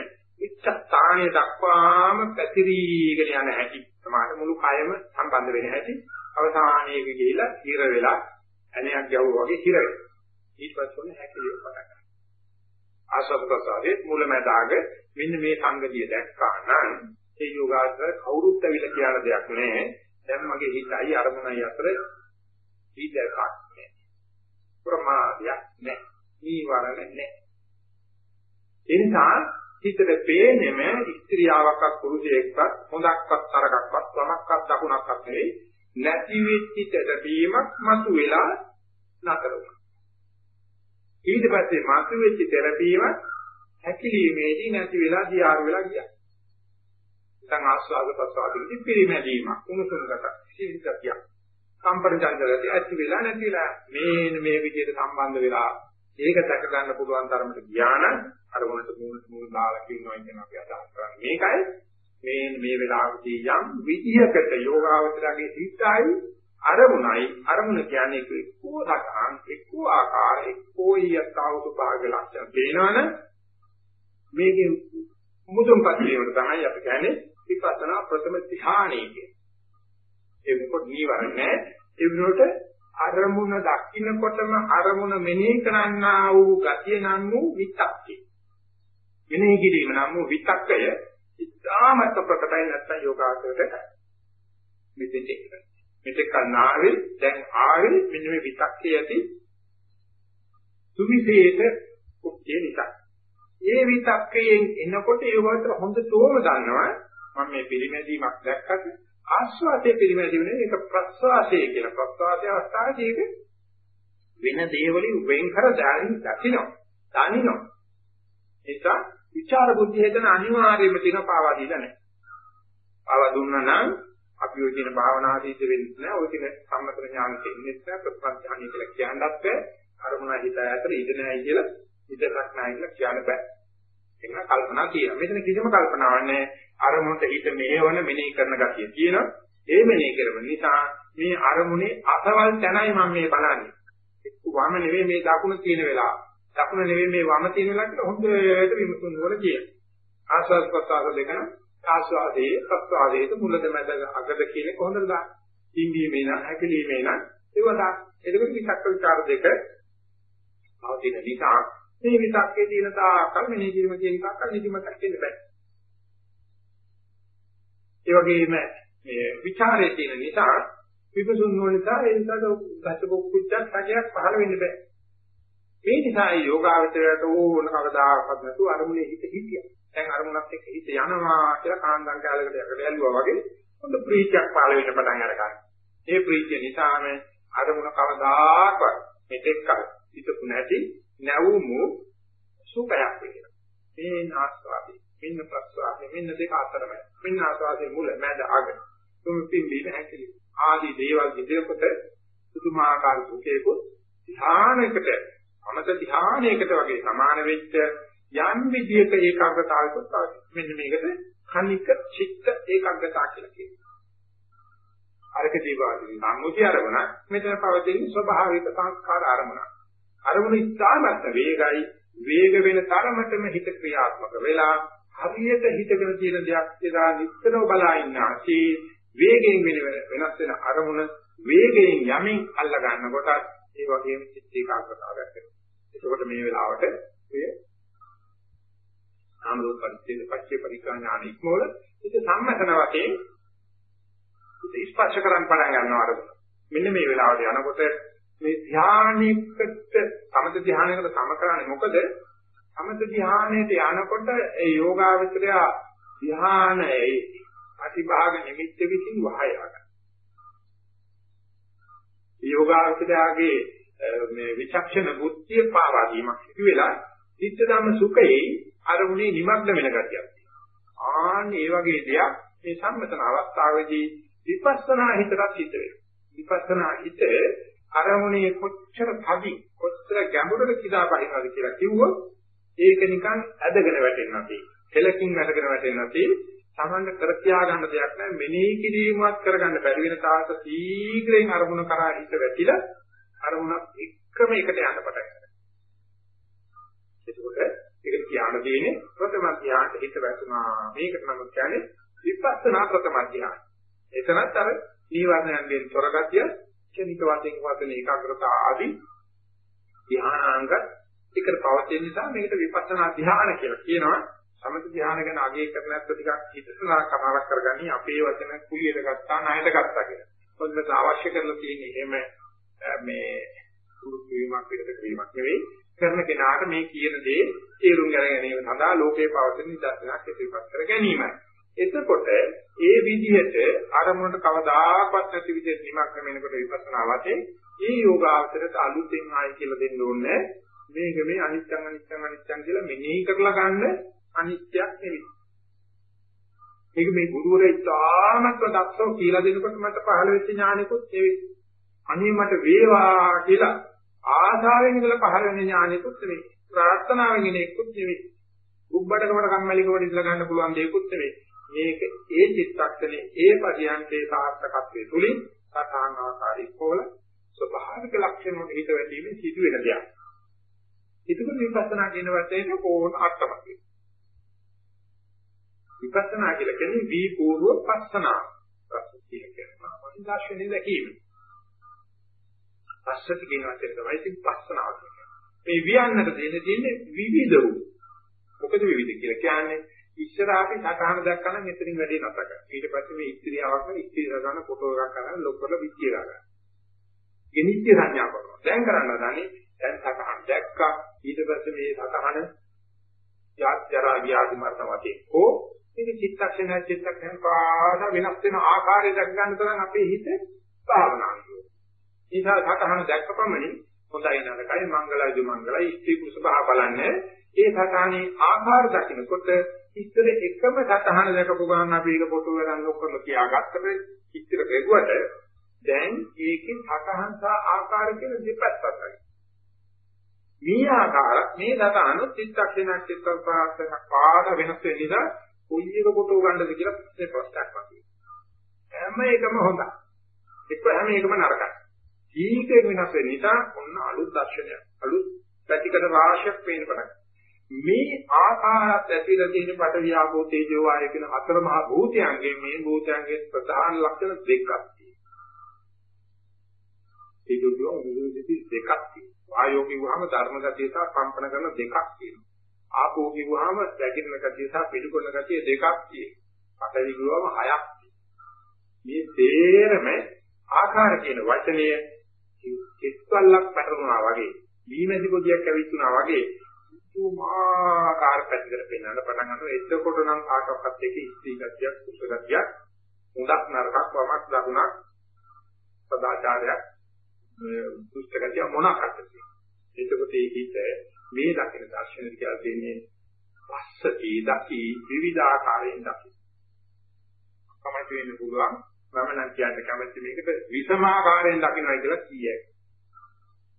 ඉච්ඡාස්ථානය දක්වාම පැතිරීගෙන යන හැටි සමහර මුළු කයම සම්බන්ධ වෙන හැටි අවසානයේ ගිහිලා හිර වෙලා ඇණයක් ගැවුවා වගේ හිර වෙනවා. ඊට පස්සේ ඔන්න හැකලිය පටන් ගන්නවා. ආශ්‍රව ප්‍රසාරයේ මුලමදාග මෙන්න මේ සංගතිය දැක්කා නම් ඒ යෝගාචර කවුරුත් ඇවිල්ලා කියන දෙයක් නෑ. දැන් මගේ හිතයි අරමුණයි අතර හිතයක් නෑ. ප්‍රමාදයක් නෑ. නීවරණ නෑ. ඒ නිසා හිතට පේන්නේම ස්ත්‍රියාවක්වත් පුරුෂයෙක්වත් හොඳක්වත් තරකක්වත් වමක්වත් දකුණක්වත් නෙවෙයි නැති වෙච්ච තැබීමක් මතු වෙලා නතර වුණා. ඊට පස්සේ මාතු වෙච්ච තෙරපීම හැකිලීමේදී නැති වෙලා දියාරු වෙලා ගියා. නැත්නම් ආස්වාද ප්‍රසවාදෙදි පිරිමැදීමක් උණුසුමකට සිහිගතිය. කම්පන චංචලති ඇති වෙලා නැති වෙලා මේ මේ විදිහට සම්බන්ධ වෙලා ඒක දැක ගන්න පුළුවන් තරමට ගියා නම් අර මොනට මූල මූල දාලා කියනවා කියන අපි අදහස් කරන්නේ මේකයි මේ මේ වෙලාවදී යම් විදියකට යෝගාවචරයේ සිත්යි අරමුණයි අරමුණ කියන්නේ එක්කෝ සතහන් එක්කෝ ආකාර එක්කෝ යතාවතු භාග ලක්ෂණ පේනවනේ මේකේ මුදුන්පත් වීම තමයි අපි කියන්නේ විපස්සනා ප්‍රථම ධ්‍යානයේ කියන්නේ. ඒ මොකද නීවරණ ඒ විනෝට අරමුණ දකින්නකොටම අරමුණ මෙනෙහි කරන්නා වූ ගතිය නම් වූ විතක්කේ. මෙනෙහි කිරීම නම් වූ විතක්කය ඉතාමත් ප්‍රකටයි නැත්නම් යෝගාචරයට මෙතෙන් එක්කන. මෙතෙක් කන්නාවේ දැන් ආවේ මෙන්න මේ විතක්කේ ඇති සුවිශේෂ කුක්කේ නිසා. ඒ විතක්කයෙන් එනකොට ඒ වලට හොඳටම දන්නවා මම මේ පිළිමැදීමක් දැක්කට ආස්වාදයේ පිළිමැදීම නෙවෙයි ඒක ප්‍රස්වාසයේ කියලා ප්‍රස්වාසයේ අවස්ථාවේදී ඒක වෙන දේවලින් වෙන් කර දැනින් දකින්න දනින්න ඒක විචාර බුද්ධිය හදන අනිවාර්යයෙන්ම තියෙන පාවා දීලා නැහැ. පාවා දුන්නා නම් අපි ඔය කියන භාවනාදීද වෙන්නේ නැහැ. ඔය කියන සම්මතන ඥාන දෙන්නේ නැහැ. ප්‍රතිපත්තිඥානය කියලා කියන්නත් බෑ. අරමුණ හිත ඇතර ඉඳ නැහැ කියලා ඉඳක් නැහැ කියලා කියන්න බෑ. ඒක කල්පනා කියනවා. මෙතන කිසිම කල්පනාවක් නැහැ. අරමුණට හිත මෙහෙවන මෙනෙහි කරන ගතිය තියෙනවා. ඒ මෙනෙහි කරන නිසා මේ අරමුණේ අසවල් තැනයි මම මේ බලන්නේ. එක්ක වම නෙවෙයි මේ දකුණ තියෙන වෙලාව. දකුණ නෙවෙයි මේ වම තියෙන වෙලාවට හොඳට විමසුම් වල කියන. ආස්වාද ප්‍රසආස දෙකම ආස්වාදයේ ප්‍රස්වාදයේ මුලද මැද අගද කියන කොහොමද දාන්නේ? ඉන්දීමේ නම් හැකලීමේ නම් ඒවදා එතකොට විචක්ක විචාර දෙක පවතින නිසා මේ විතක්කේ තියෙන තාකල් මෙනෙහි කිරීම කියන තාකල් නිදිමතක් වෙන්න බෑ. ඒ වගේම මේ ਵਿਚාරයේ තියෙන නිසා විපසුන් නොවන නිසා ඒ නිසා ගතකොක්කුච්චක් සැකයක් පහළ වෙන්න බෑ. මේ නිසා ඒ යෝගාවචරයට ඕන කවදාකවත් නැතුව අරමුණේ හිත හිතියා. දැන් අරමුණක් එක්ක හිත යනවා කියලා කාන්දම් කාලයකට යකට ඇල්ලුවා වගේ හොඳ ප්‍රීතියක් පහළ වෙන්න පටන් අරගන්නවා. ඒ ප්‍රීතිය නිසාම අරමුණ කවදාකවත් මෙතෙක් කල හිතපු නැති නැවුමු සුඛයක් වෙනවා. මේ ආස්වාදේ මෙන්න ප්‍රස්වාදේ මෙන්න දෙක අතරම මෙන්න ආස්වාදේ මුල මැද අග තුන් පිම්බීම හැකිලි ආදී දේවල් විදිහකට පුදුමාකාර සුඛයක ධ්‍යානයකට අමත ධ්‍යානයකට වගේ සමාන වෙච්ච යම් විදියක ඒකාග්‍රතාවයකට තමයි මෙන්න මේකට කනික චිත්ත ඒකාග්‍රතාව කියලා කියනවා. අරක දීවාදී නමුති අරමුණ මෙතන පවතින ස්වභාවික සංස්කාර අරමුණ. අරමුණ ඉස්හාමත් වේගයි වේග වෙන තරමටම හිත ක්‍රියාත්මක වෙලා හරියට හිතගෙන තියෙන දෙයක් එදා නිතරම බලා ඉන්නාසේ වේගයෙන් වෙනස් වෙන අරමුණ වේගයෙන් යමින් අල්ල ගන්නකොට ඒ වගේම චිත්ත ඒකාග්‍රතාවයක් වෙනවා. එතකොට මේ වෙලාවට ඔය නාම රූප පරිච්ඡේද පච්චේ පරිකා ඥාන ඉක්මවල ඒක සම්මතන වශයෙන් ස්පර්ශ කරන් පටන් ගන්නවා අරගෙන. මෙන්න මේ වෙලාවට යනකොට මේ ධානයකට සමත ධානයකට සම කරන්නේ මොකද? සමත ධානයට යනකොට ඒ යෝගාවචරය ධානයේ අතිභාග නිමිත්ත විසින් වහය ගන්න. යෝගාවචරයාගේ මේ විචක්ෂණ බුද්ධිය පාවා දීමක් සිදු වෙලා චිත්ත ධම්ම සුඛේ අරමුණේ නිමග්න වෙන ගතියක් තියෙනවා. ආන් ඒ වගේ දෙයක් මේ සම්මතන අවස්ථාවේදී විපස්සනා හිතට සිද්ධ වෙනවා. විපස්සනා හිත අරමුණේ කොච්චර තදි කොච්චර ගැඹුරට කිදා බහිනවද කියලා කිව්වොත් ඒක නිකන් ඇදගෙන වැටෙන්නේ නැති. කෙලකින් වැටගෙන වැටෙන්නේ නැති. Tamanda කර තියා ගන්න දෙයක් නැහැ. මෙනෙහි කිරීමවත් කරගන්න බැරි වෙන තාක සීඝ්‍රයෙන් අරමුණ කරා හිත වැටිලා අරමුණක් එක්කම එකට යන්න පටන් ගන්නවා. එතකොට ඒක ධ්‍යාන දෙන්නේ ප්‍රථම ධ්‍යානට හිත වැටුණා. මේකට නම් කියන්නේ විපස්සනා ප්‍රථම ධ්‍යාන. එතනත් අර නීවරණයන්ගෙන් තොරගතිය ක්ෂණික වශයෙන් වශයෙන් ඒකාග්‍රතාව ආදී ධ්‍යානාංග එකට පවතින නිසා මේකට විපස්සනා ධ්‍යාන කියලා කියනවා. සමථ ධ්‍යාන ගැන අගය කරන ඇත්ත ටිකක් හිතලා කමාවක් කරගන්නේ අපේ වචන කුලියට ගත්තා ණයට ගත්තා කියලා. මොකද අවශ්‍ය කරලා තියෙන්නේ එහෙම මේ පුරුදු වීමක් පිටත වීමක් නෙවෙයි. කරන කෙනාට මේ කියන දේ තේරුම් ගැනීම සඳහා ලෝකේ පවතින නිදර්ශනයක් ඉදිරිපත් කර ගැනීමයි. එතකොට ඒ විදිහට අරමුණට කවදාකවත් නැති විදිහට නිමක් වෙනකොට විපස්සනා වශයෙන් මේ යෝගාවචරයට අලුතෙන් ආයි කියලා දෙන්න ඕනේ. මේක මේ අනිත්‍යං අනිත්‍යං අනිත්‍යං කියලා මෙනෙහි කරලා ගන්න අනිත්‍යක් නෙවෙයි. මේක මේ ගුරුවරයා ඉතාමත්ව දක්ෂව කියලා දෙනකොට මට පහළ වෙච්ච ඥානෙකුත් නෙවෙයි. අනේ මට වේවා කියලා ආසාවෙන් ඉඳලා පහළ වෙන ඥානෙකුත් නෙවෙයි ප්‍රාර්ථනාවෙන් එන එකකුත් නෙවෙයි උබ්බඩකමඩ කම්මැලිකමඩ ඉඳලා ගන්න පුළුවන් දෙයක්කුත් නෙවෙයි මේක ඒ චිත්තක්ෂණේ ඒ පරියන්තේ සාර්ථකත්වයේ තුලින් සතාන් ආකාරيكෝල ස්වභාවික ලක්ෂණ වල හිත වැටීමේ සිදු වෙන දෙයක්. ඒකම විපස්සනා කියන වචනේ කොහොම අර්ථමත් විපස්සනා කියලා කියන්නේ වී පූර්ව පස්සනා. පස්සතිය කියනවා මනිදාශනේ දැකීම. පස්සති කියන වචනේ තමයි ඉතින් පස්සනාව කියන්නේ. මේ වියන්නට දෙන්න තියෙන්නේ විවිධ වූ. මොකද විවිධ කියලා කියන්නේ ඉස්සර අපි සටහන දැක්කම මෙතනින් වැඩේ නැතක. ඊට පස්සේ මේ ඉස්ත්‍රියාවක් නේ ඉස්ත්‍රිය ගන්න ෆොටෝ එකක් අරගෙන ලොක් කරලා විත්‍ය ගන්න. ගෙනිච්ච සංඥා කරනවා. දැන් කරන්න දන්නේ දැන් සටහන් දැක්කා. ඊට පස්සේ මේ සටහන ජාත්‍යරා ව්‍යාධි මරණ වතේ. ඕ මේක චිත්තක්ෂණ චිත්තක්ෂණ පාද වෙනස් වෙන ආකාරය දැක් ගන්න තරම් අපේ හිත භාවනා කරනවා. නිසා සටහන දැක්කපමණින් හොඳයි නරකයි මංගලයි දුමංගලයි ඉස්ත්‍රි පුරුෂ භාව බලන්නේ ඒ සටහනේ ආකාර දකිනකොට ඉස්සර එකම සතහන දැකපු ගමන් අපි ඒක ෆොටෝ එකෙන් ලොක් කරලා තියාගත්තට ඉස්සර බෙගුවට දැන් ඒකේ සතහන් සහ ආකාර කියන දෙපැත්තක් මේ ආකාර මේ සතහන චිත්තක්ෂණ චිත්තපාසක පාද වෙනස් වෙන නිසා කොයි එක ෆොටෝ ගන්නද කියලා මේ ප්‍රශ්නයක් වගේ. හැම එකම හොඳයි. එක්ක හැම එකම නරකයි. ඊකේ වෙනස් වෙන නිසා ඔන්න අලුත් දර්ශනයක් අලුත් පැතිකඩ රාශියක් පේන පටන් මේ ආකාරات ඇතිලා තියෙන පට වියාපෝ තේජෝ වායය කියන හතර මහා භූතයන්ගේ මේ භූතයන්ගේ ප්‍රධාන ලක්ෂණ දෙකක් තියෙනවා. තේජෝ විදිහට දෙකක් තියෙනවා. වායෝ කිව්වහම ධර්ම ගතිය සහ කම්පන කරන දෙකක් තියෙනවා. ආපෝ කිව්වහම දැකින ගතිය සහ පිළිකොන ගතිය දෙකක් තියෙනවා. පඨවි කිව්වම හයක් මේ තේරම ආකාර කියන වචනය කිස්වල්ලක් පැටරුණා වගේ, දීමැදි පොදියක් ඇවිස්සුනා වගේ පුදුමාකාර පැතිකඩ පෙන්වන්න පටන් ගන්නවා. එතකොට නම් කාටවත් එක ඉස්ත්‍රි ගතියක්, කුස ගතියක්, හොඳක් නරකක්, වමක් දකුණක්, සදාචාරයක්, දුෂ්ට ගතිය මොනක්ද එතකොට මේ හිත මේ දකින දර්ශන කියලා දෙන්නේ පස්සී දකි විවිධාකාරයෙන් දකි. කමට වෙන්න පුළුවන් මම නම් කියන්න කැමති මේකට විසමාකාරයෙන් දකින්නයි කියලා කියයි.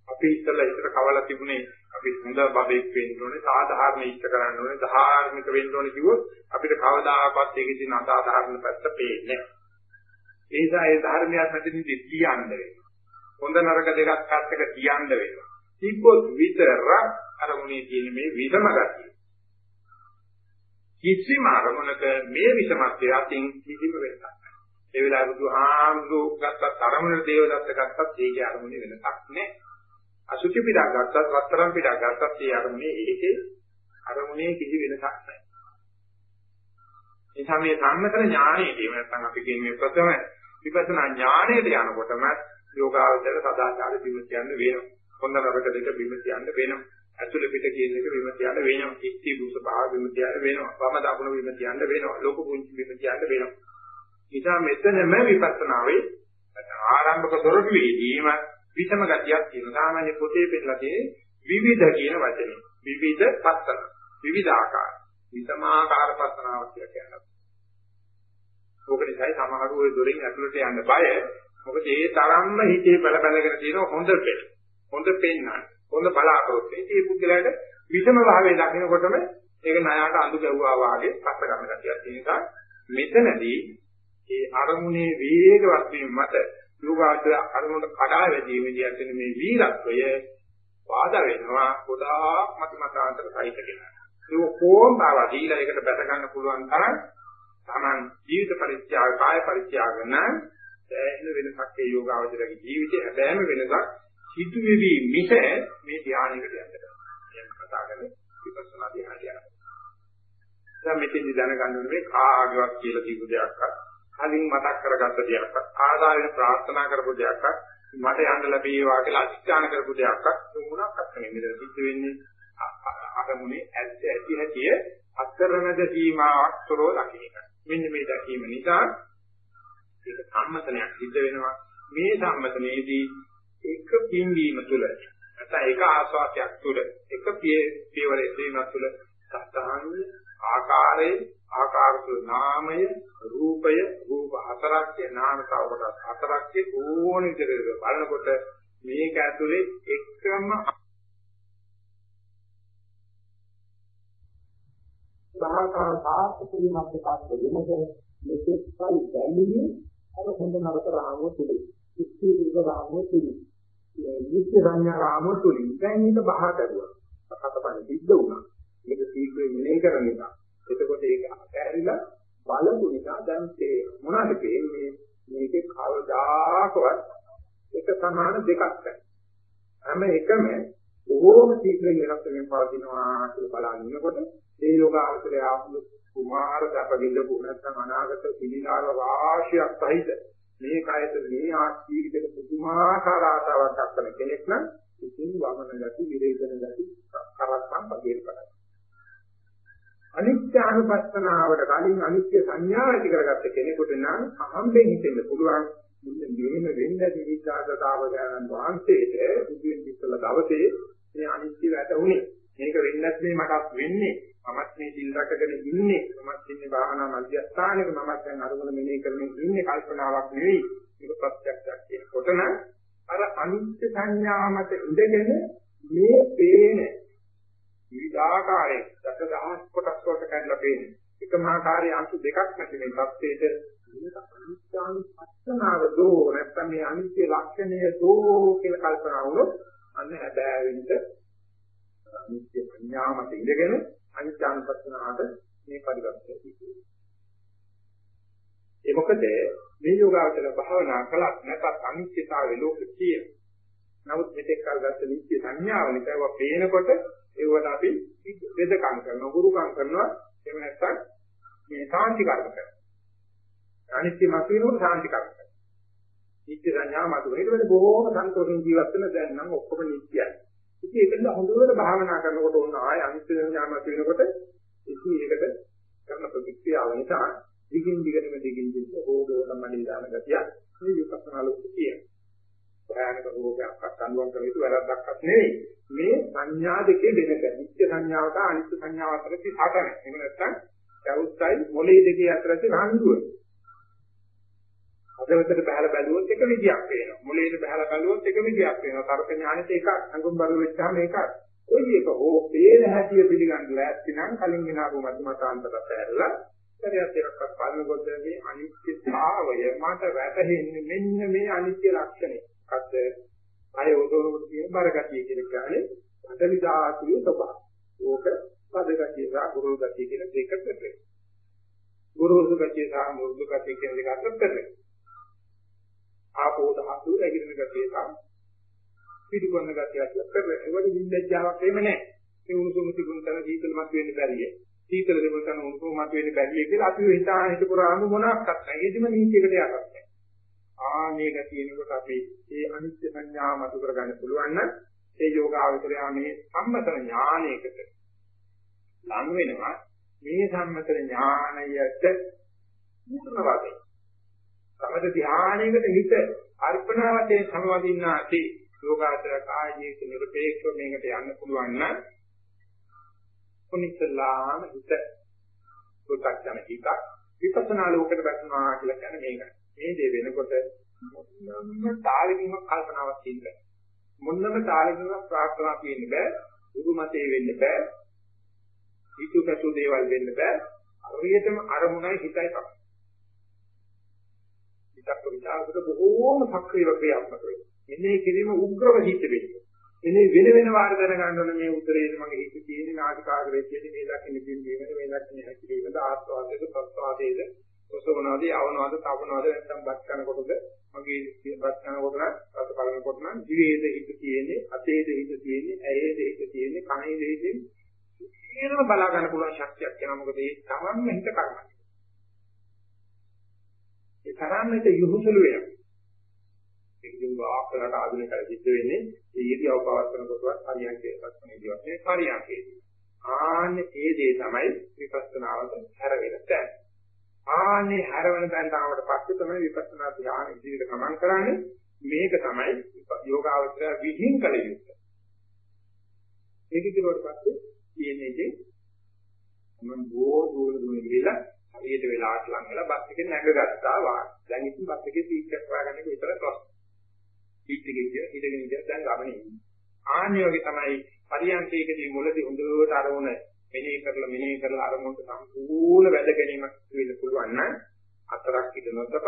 අපි ඉස්සෙල්ලා ඉස්සර කවලා තිබුණේ අපි හොඳ බබෙක් වෙන්න ඕනේ, සාධාරණ ඉෂ්ට කරන්න ඕනේ, ධාර්මික වෙන්න ඕනේ කිව්වොත් අපිට කවදාකවත් ඒකේ තියෙන අසාධාරණ පැත්ත පේන්නේ නැහැ. ඒ නිසා ඒ ධර්මයක් නැතිනම් කියන්න වෙනවා. හොඳ නරක දෙකක් පැත්තක කියන්න වෙනවා. තිබ්බොත් විතර අරමුණේ තියෙන මේ විසම ගතිය. කිසිම අරමුණක මේ විසමත්වය අතින් කිසිම වෙනසක් නැහැ. ඒ වෙලාව බුදුහාමුදුරුවෝ ගත්ත අරමුණ දේවදත්ත ගත්තත් ඒකේ අරමුණේ වෙනසක් නැහැ. අසුචි පිටක් ගත්තත් රත්තරන් පිටක් ගත්තත් ඒ අරමුණේ ඒකේ අරමුණේ කිසි වෙනසක් නැහැ. ඒ සමේ සම්මතන ඥානයේදී එහෙම නැත්නම් අපි කියන්නේ ප්‍රථම විපස්සනා ඥානයට යනකොටම යෝගාවචර සදාචාර බිම කියන්න වෙනවා. හොඳ නරක දෙක බිම කියන්න වෙනවා. ඇතුළ පිට කියන එක බිම කියන්න වෙනවා. ඉස්ති බුස භාව බිම කියන්න වෙනවා. වම දකුණ බිම කියන්න වෙනවා. ලෝක පුංචි බිම කියන්න වෙනවා. නිසා මෙතනම විපස්සනාවේ ආරම්භක දොරටුවේදීම විෂම ගතියක් තියෙනවා. සාමාන්‍ය පොතේ පෙන්නලා තියෙන්නේ විවිධ කියන වචනේ. විවිධ පස්සන. විවිධ ආකාර. විෂමාකාර පස්සනාවක් කියලා කියනවා. ඕක නිසායි සමහරු ওই දොරින් ඇතුළට යන්න බය. මොකද ඒ තරම්ම හිතේ බල බලගෙන තියෙන හොඳ පෙළ. හොඳ පෙන්නන. හොඳ බලාපොරොත්තු. ඉතින් මේ පුද්ගලයාට විෂම භාවයේ දකින්නකොටම ඒක ණයට අඳු ගැව්වා වාගේ පස්ස ගන්න ගැතියක් තියෙන නිසා මෙතනදී ඒ අරමුණේ වේගවත් වීම මත යෝගාචර අරමුණට කඩා වැදීමේදී ඇතිවෙන මේ වීරත්වය බාධා වෙනවා ගොඩාක් මත මතාන්තර සහිතගෙන. ඒක කොහොම බව දීලා ඒකට බැස ගන්න පුළුවන් තරම් Taman ජීවිත පරිත්‍යාග කාය පරිත්‍යාග නම් දැනෙන වෙනසක් ඒ යෝගාචරයේ ජීවිතේ හැබෑම වෙනසක් සිදු වෙවි මිස මේ ධානයකට යන්න බෑ. එහෙම කතා කරන්නේ විපස්සනා ධානය යනවා. දැන් මෙතෙන්දි දැනගන්න ඕනේ මේ කාගේවත් කියලා දීපු දෙයක්වත් කලින් මතක් කරගත්ත දෙයක්වත් ආදායන ප්‍රාර්ථනා කරපු දෙයක්වත් මට යන්න ලැබේවා කියලා අධිෂ්ඨාන කරපු දෙයක්වත් මොනක්වත් නෙමෙයි සිද්ධ වෙන්නේ අරමුණේ ඇත්ත ඇති හැටි අතරමැද සීමාවක් තොරව දකින්න එක. මෙන්න මේ දැකීම නිසා ඒක සම්මතනයක් සිද්ධ වෙනවා. මේ සම්මතනයේදී එක පින්වීම තුළ නැත්නම් එක ආස්වාදයක් තුළ එක පියවරේ වීමක් තුළ සත්‍තාංග ආකාරයේ ආකාරතු නාමය රූපය රූප හතරක් නාම තව කොටස් හතරක් ඕන විදිහට බලනකොට මේක ඇතුලේ එකම සහකාර සාර්ථකවීමක් එකක් වෙනද මෙතෙක් පරි දැනෙන්නේ අර හොඳ නරක රාමුව තුලයි ඉස්ති රූප රාමුව තුලයි නිත්‍ය සංඥා රාමුව තුලයි දැන් මේක බහ කරුවා අකටපණ සිද්ධ වුණා. මේක සීක්‍රේ මෙහෙ කරන නිසා එතකොට ඒක ඇහැරිලා බලපු නිසා දැන් ඒ මොනවද කියන්නේ මේකේ කවදාකවත් එක සමාන දෙකක් නැහැ. හැම එකම බොහෝම ශීඝ්‍රයෙන් වෙනස් වෙමින් පවතිනවා කියලා බලන ඉන්නකොට ඒ යෝගාවචරය ආපු කුමාර දපදිල්ලපු නැත්නම් අනාගත පිළිලාර වාශියක් සහිත මේ කයත මේ ආශීර්වාදක පුදුමාකාර ආතාවක් දක්වන කෙනෙක් නම් ඉතින් වමන ගති විරේචන ගති කරත්තම් වගේ කරා අනිත්‍ය අනුපස්සනාවට කලින් අනිත්‍ය සංඥාව ඇති කරගත්ත කෙනෙකුට නම් අහම්බෙන් හිතෙන්න පුළුවන්. මෙන්න මෙහෙම වෙන්න දිවිචාගතාව ගන්න වහන්සේට බුදුන් විශ්ල දවසේ මේ අනිත්‍ය වැටුනේ මේක වෙන්නත් මේ මටත් වෙන්නේ. මමත් මේ සිල් රැකගෙන ඉන්නේ. මමත් ඉන්නේ භාවනා මධ්‍යස්ථානෙක මමත් දැන් අරමුණ මෙනෙහි කරමින් ඉන්නේ කල්පනාවක් නෙවෙයි. මේක ප්‍රත්‍යක්ෂයක් කියනකොට නම් අර අනිත්‍ය සංඥා මත ඉඳගෙන මේ පේන විවිධාකාරයේ දසදහස් කොටස් වලට කඩලා පේන්නේ එකම ආකාරයේ අංශු දෙකක් නැති මේ தත්ත්වයට අනිත්‍යානුපස්සනාව දෝ නැත්නම් මේ අනිත්‍ය ලක්ෂණය දෝ කියලා කල්පනා වුණොත් අන්න හැබෑවෙන්න අනිත්‍ය සංඥාමත ඉඳගෙන අනිත්‍යානුපස්සනාවට මේ පරිවර්තනය සිදු ඒ මොකද මේ යෝගාවචර භාවනා කළත් නැත්නම් අනිත්‍යතාවයේ ලෝකෙ තියෙන. නමුත් මෙතෙක් කල් ගත්ත නිත්‍ය සංඥාව නිකව පේනකොට ඒවට අපි වෙදකම් කරනවා, ගුරුකම් කරනවා, එහෙම නැත්නම් මේ සාන්ති කර්ම කරනවා. අනිත්‍ය මතුවෙනකොට සාන්ති කර්ම කරනවා. නිත්‍ය සංඥා මතුවෙන. ඊට පස්සේ බොහෝම සන්තෝෂෙන් ජීවත් වෙන දැන් නම් ඔක්කොම නිත්‍යයි. ඉතින් ඒකෙන්ද හොඳට භාවනා කරනකොට ඕන ආය අනිත්‍ය සංඥා මතුවෙනකොට ඉතින් ඒකට කරන ප්‍රතික්‍රියාව නිසා දිගින් දිගටම දිගින් දිගට ඕගෝන මණ්ඩල දාන ගතිය මේ විපස්සනා ලෝකෙ තියෙනවා. භයානක රෝගයක් අත්දැකීම් කරන විට වැරද්දක්වත් නෙවෙයි. මේ සංඥා දෙකේ වෙනස. නිත්‍ය සංඥාවට අනිත්‍ය සංඥාව අතර තිහතන. එහෙම නැත්නම් කවුස්සයි මොලේ දෙකේ අතර තියෙන හංගුව. හදවතට බහලා බැලුවොත් එක විදියක් වෙනවා. මොලේට බහලා බැලුවොත් එක විදියක් වෙනවා. තර්ක ඥානෙට එකක්, අඟුම් බරු වෙච්චාම එකක්. කොයි එක හෝ පේන හැටිය පිළිගන්න ලෑස්ති නම් කලින් ගෙනාවු මතමතාන්තරත් ඇරලා ඉතරයක් එකක්වත් බලනකොට මේ අනිත්‍යතාවය මට වැටහෙන්නේ මෙන්න මේ අනිත්‍ය ලක්ෂණය. අද අය උදවලුට කියන බරගතිය කියන කාලේ පඩවි ධාතුවේ ස්වභාවය. ඕක පදගතිය සහ ගුරු ගතිය කියන දෙකට වෙනවා. ගුරුසු ගතිය සහ මුරුදු ගතිය කියන දෙකට වෙනවා. ආපෝ ධාතුව රැගෙන ගතිය සහ පිළිගන්න ගැතියක් කරලා ඒවල විඳජාවක් එහෙම නැහැ. මේ උණුසුම තිබුණ තැන සීතල මත වෙන්න බැරිය. සීතල තිබුණ තැන උණුසුම මත වෙන්න බැරිය කියලා අපි හිතා හිත පුරාම මොනක්වත් නැහැ. ඒකෙම නීතියකට යනවා. ආනේක තියෙනකොට අපි මේ අනිත්‍ය සංඥා මතු කරගන්න පුළුවන් නම් ඒ යෝගාවචරය මේ සම්මතන ඥානයකට ලං වෙනවා. මේ සම්මතන ඥානයට මුතුන වගේ. සමද ධානයකට හිත අර්පණාවතේ සමවදින්නාති යෝගාචර කාය ජීවිත නිර්පේක්ෂව මේකට යන්න පුළුවන් නම් කොනිසලාම හිත පු탁ජන හිත විපස්සනා ලෝකෙට වැටෙනවා කියලා කියන්නේ මේකයි. මේ දේ වෙනකොට මොනම තාලෙකින්ම කල්පනාවක් තියෙන්නේ මොනම තාලෙකින්ම ප්‍රාර්ථනා තියෙන්න බෑ. ගුරු මතේ වෙන්න බෑ. හිතු කසු දේවල් වෙන්න බෑ. හරියටම අරමුණයි හිතයි තමයි. හිතක් විචාරකට බොහෝම සක්‍රීය ක්‍රියාත්මක වෙනවා. එන්නේ කිරීම උග්‍රව හිත වෙන්නේ. එනේ වෙන වෙන වාර දැනගන්න ඕනේ මේ උත්තරේද මගේ හිත තියෙන්නේ නාටිකාග්‍රේ තියෙන්නේ මේ දකින්න පිළිවීමද මේ දකින්න හැකිරීමද ආස්වාදයේද ප්‍රස්වාදයේද ඔසවනවාද යවනවාද තවනවාද නැත්නම් බත් කනකොටද? මගේ බත් කනකොට නම් රස බලනකොට නම් දිවේද හිත තියෙන්නේ අතේද හිත තියෙන්නේ ඇයේද හිත තියෙන්නේ කනේද හිත තියෙන්නේ? බලා ගන්න පුළුවන් ශක්තියක් වෙනවා මොකද ඒ තමන්ම හිත කරන්නේ. ඒ තරම්මට යොහුසුළු වෙනවා. ඒකෙන් වාක්කලට ආධුනිකයි සිද්ධ වෙන්නේ. ඒ ඉරියව් පවත්වන කොටවත් හරියන්කේ පස්මනේදී වශයෙන් හරියන්කේදී. ආන්නේ ඒ දේ තමයි විපස්සනාවට හැරෙන්න තැන. ආන්නේ හැරවෙන තැනට ආවට පස්සේ තමයි විපස්සනා ධ්‍යාන ඉදිරියට ගමන් කරන්නේ. මේක තමයි යෝගාවචර විහිං කල යුත්තේ. ඒක ඉදිරියට පස්සේ තියෙන්නේ මම බෝ දුර දුර ගිහලා හරියට වෙලාවට ලං වෙලා බස් එකේ නැගගත්තා වා. දැන් ඉතින් බස් එකේ සීට් එකක් හොයාගන්න විතර ප්‍රශ්න. සීට් එකේ ඉඳලා ඉඳගෙන ඉඳලා දැන් ගමනේ ඉන්නේ. ආන්නේ වගේ තමයි පරියන්කේකදී මුලදී හොඳට අරමුණ මෙනෙහි කරලා මෙනෙහි කරලා අරමුණට සම්පූර්ණ වැඩ ගැනීමක් වෙන්න පුළුවන් නම් අතරක් ඉඳ නොතප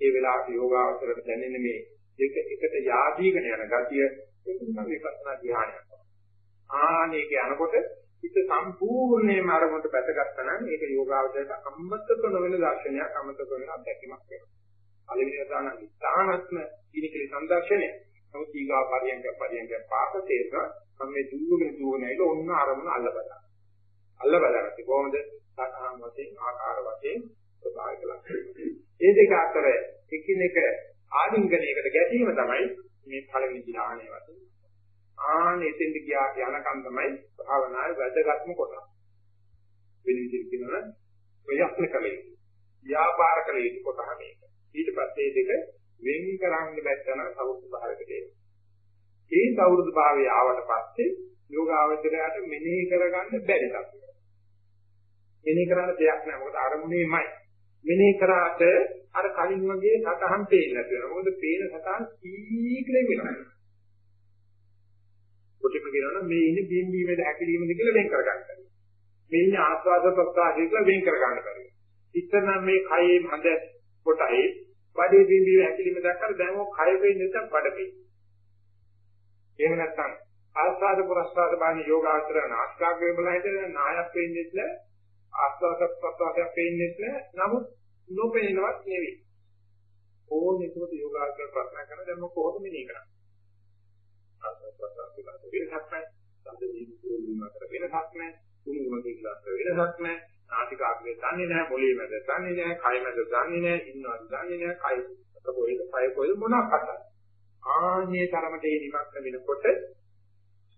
ඒ වෙලාවට යෝගාවචරයට දැනෙන මේ දෙක එකට යාදීගෙන යන ගතිය ඒක තමයි විපස්සනා ධ්‍යානයක්. ආනේක යනකොට හිත සම්පූර්ණයෙන්ම අරමුණට පැතගත්තා නම් ඒක යෝගාවචරයට අමතක නොවන දර්ශනයක් අමතක වෙන අත්දැකීමක් වෙනවා. පළවෙනි දාන විස්තානත්ම ඉනිකේ සංදර්ශනය. නමුත් ඊගා පරියන්ක පරියන්ක පාපතේක මම මේ දුරුගෙන දුවනයිල ඔන්න අරමුණ අල්ල බලන්න. අල්ල බලන්න කොහොමද? සතහන් වශයෙන් ආකාර වශයෙන් ස්වභාවික ලක්ෂණ. මේ දෙක අතර එකිනෙක ආලිංගනයකට ගැටීම තමයි මේ පළවෙනි ධ්‍යානයේ වශයෙන්. ආන එතෙන්ද ගියා යනකම් තමයි භාවනාවේ වැදගත්ම කොටස. වෙන විදිහට කියනවා ප්‍රයත්න කලේ. ව්‍යාපාර කලේ කොටහ මේක. ඊට පස්සේ දෙක වෙන් කරන්න බැත්තන සෞඛ්‍ය භාවයකට එනවා. ඒ සෞහෘද භාවය ආවට පස්සේ යෝගාවචරයට මෙනෙහි කරගන්න බැරි තත්ත්වයක්. මෙනෙහි කරන්න දෙයක් නැහැ. මොකද අරමුණේමයි. මෙනෙහි කරාට අර කලින් වගේ සතහන් පේන්නේ නැති වෙනවා. මොකද පේන සතහන් සීක්‍රෙන් වෙනවා. කොටිම කියනවා මේ ඉන්නේ බිම්බීමේද හැකිලීමේද කියලා වෙන් කරගන්න. මේ ඉන්නේ ආස්වාද ප්‍රසආසය කියලා වෙන් කරගන්න බැහැ. ඉතන මේ කයේ හඳ කොටයි බඩේ බිම්බීම හැකිලිම දැක්කට දැන් ඔය කය වෙන්නේ නැත්නම් බඩ වෙන්නේ. එහෙම නැත්නම් ආස්වාද පුරස්වාද බාහන යෝගාචර නාස්කාග්‍රේ බල හිතේ නායක් වෙන්නේ නැහැ. ආස්වාද ප්‍රසවාසයක් වෙන්නේ නැහැ. නමුත් නොපෙනෙනවත් නෙවෙයි. ඕනේ ඒකත් යෝගාචර ප්‍රශ්න කරන දැන් කොහොමද මෙනේ කරන්නේ? ආස්වාද ප්‍රසවාස පිළිබඳ වෙනසක් නැහැ. සම්ද ජීවිතේ අතර වෙනසක් නැහැ. කුණුම කියලා වෙනසක් නැහැ. නාසිකාග්‍රේ දන්නේ නැහැ, මොළේ මැද දන්නේ නැහැ, කය මැද දන්නේ නැහැ, ඉන්නවද දන්නේ නැහැ, කය කොහෙද, කය කොහෙද මොනවාක්වත් නැහැ. ආන්නේ තරමට ඒ නිමක්ක වෙනකොට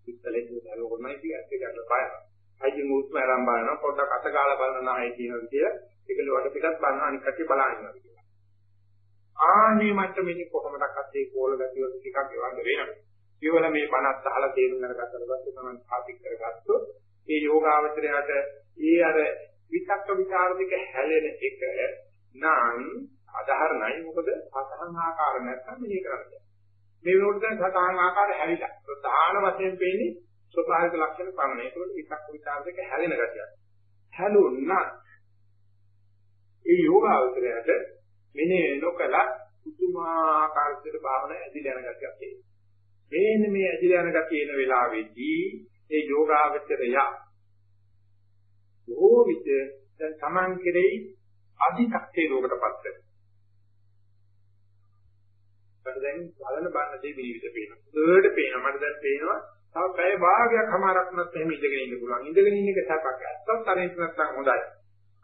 ඉස්සලෙන් දලෝගොමයි කියත් ඒකට බය. අයියෙන් උස්ම ආරම්භ කරනවා පොඩ්ඩක් අත ගාලා බලන නායි කියනවා කියලා ඒකල වට පිටත් බලන අනිත් කටේ බලනවා කියලා. ආන්නේ මට්ටමේදී කොහොමදක්වත් ඒ කෝල ගතිය ටිකක් එවන්න වෙනවා. ඊවල මේ 50ත් අහලා තේරුම් ගන්නගත්තට පස්සේ තමයි පාතික් කරගත්තොත් ඒ යෝගාවචරයට ඒ අර විතක්ක විචාර දෙක හැලෙන එක නම් අදහරණයි මොකද සතහන් ආකාර නැත්නම් මෙහෙ කරන්නේ. මේ වෙනකොට දැන් සතහන් ආකාර හැලිලා. ප්‍රධාන වශයෙන් පේන්නේ ස්වභාවික ලක්ෂණ පමණයි. ඒකවල විතක්ක විචාර දෙක හැලෙන ගතියක්. හැලුණා ඒ යෝගාවචරයට මෙනේ නොකල පුදුමාකාර විදිහට භාවනා ඇදිලා යන ගතියක් තියෙනවා. මේන්න මේ ඇදිලා යන ගතිය එන වෙලාවේදී ඒ යෝගාවචරය බොහෝ විට දැන් Taman කෙරෙහි අධිකක්ෂේ රෝගකටපත් වෙනවා. මට දැන් බලන බාන දේ විවිධ පේනවා. හොඳට පේනවා. මට දැන් පේනවා තව පැය භාගයක් හමාරක් නැත් එහෙම ඉඳගෙන ඉන්න පුළුවන්. ඉඳගෙන ඉන්න එක සපක්. ඇත්තත් අරින්ට නැත්නම් හොඳයි.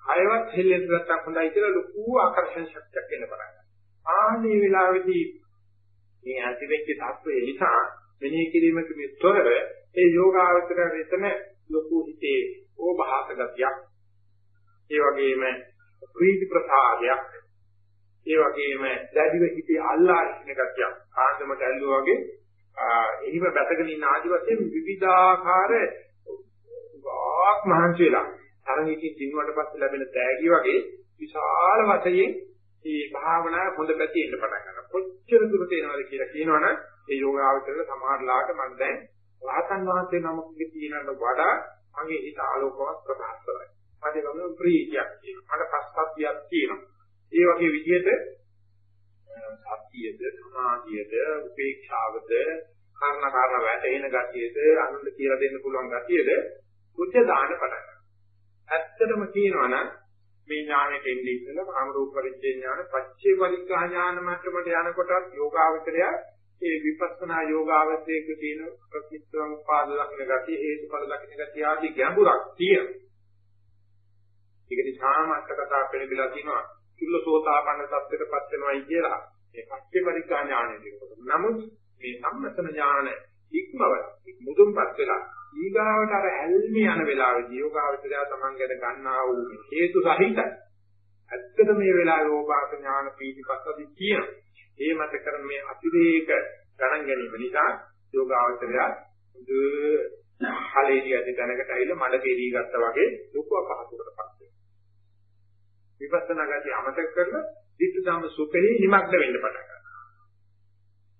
කයවත් හෙල්ලෙන්න නැත්නම් හොඳයි කියලා ලොකු ආකර්ෂණ ශක්තියක් එන්න පටන් ගන්නවා. ආන්නේ වෙලාවේදී මේ ඇතිවෙච්ච තත්ත්වය නිසා මෙනෙහි කිරීමක මෙතොරව ඒ යෝගාවචර රෙතන ලොකු හිතේ ඕභාස ගතියක් ඒ වගේම ප්‍රීති ප්‍රසාදයක් ඒ වගේම දැඩිව හිතේ අල්ලා ඉන්න ගතියක් ආන්දමට ඇල්ලුවා වගේ එහිම බැසගෙන ඉන්න ආදි වශයෙන් විවිධාකාර වාක් මහන්සි වෙලා තරණිකින් දිනුවට පස්සේ ලැබෙන තෑගි වගේ විශාල වශයෙන් මේ භාවනා හොඳ පැති එන්න පටන් ගන්නවා. කොච්චර දුරට එනවද කියලා කියනවනම් ඒ යෝගාවචරල සමහරලාට මම දැන් රහතන් වහන්සේ නමකගේ තියෙනට වඩා මගේ හිත ආලෝකවත් ප්‍රකාශයි. මට ගම ප්‍රීතියක් තියෙනවා. මට පස්සද්ධියක් තියෙනවා. ඒ වගේ විදිහට සතියද සමාධියද උපේක්ෂාවද කර්ණ කාරණ වැටෙන ගතියද අනුන්ට කියලා දෙන්න පුළුවන් ගතියද බුද්ධ දාන පටන් ගන්නවා. ඇත්තටම කියනවනම් මේ ඥානෙට එන්නේ ඉස්සෙල්ලා කාම රූප පරිච්ඡේ ඥාන පච්චේ පරිග්‍රහ ඥාන මට්ටමට යනකොටත් යෝගාවචරය ඒ විපස්සනා යෝගාවචරයේක තියෙන ප්‍රතිත්වං පාද ලක්ෂණ ගතිය හේතුඵල ලක්ෂණ ගතිය ආදී ගැඹුරක් තියෙනවා. ඒක නිසාම අට කතා පෙළඹිලා තියෙනවා චුල්ලසෝතාපන්න තත්ත්වයටපත් වෙනවයි කියලා. ඒ පච්චේ පරිග්‍රහ ඥානෙ කියනකොට. නමුත් මේ සම්මතන ඥාන ඉක්මව මුදුන්පත් වෙලා ඊගාවට අර ඇල්මි යන වෙලාවේදී යෝගාවචරය තමන් ගැන ගන්නා වූ හේතු සහිතයි. ඇත්තට මේ වෙලාවේ ඕපාස ඥාන පීතිපස්සදී කියන. ඒ මත කරන මේ අතිරේක ගණන් ගැනීම නිසා යෝගාවචරය හොඳ හලේදී ඇති දැනකට ඇවිල්ලා මඩ කෙරී ගත්තා වගේ දුක අපහසුකටපත් වෙනවා. විපස්සනා ගතිය අමතක කරලා ධිට්ඨ සම්ම සුඛේ නිමග්න වෙන්න පටන් ගන්නවා.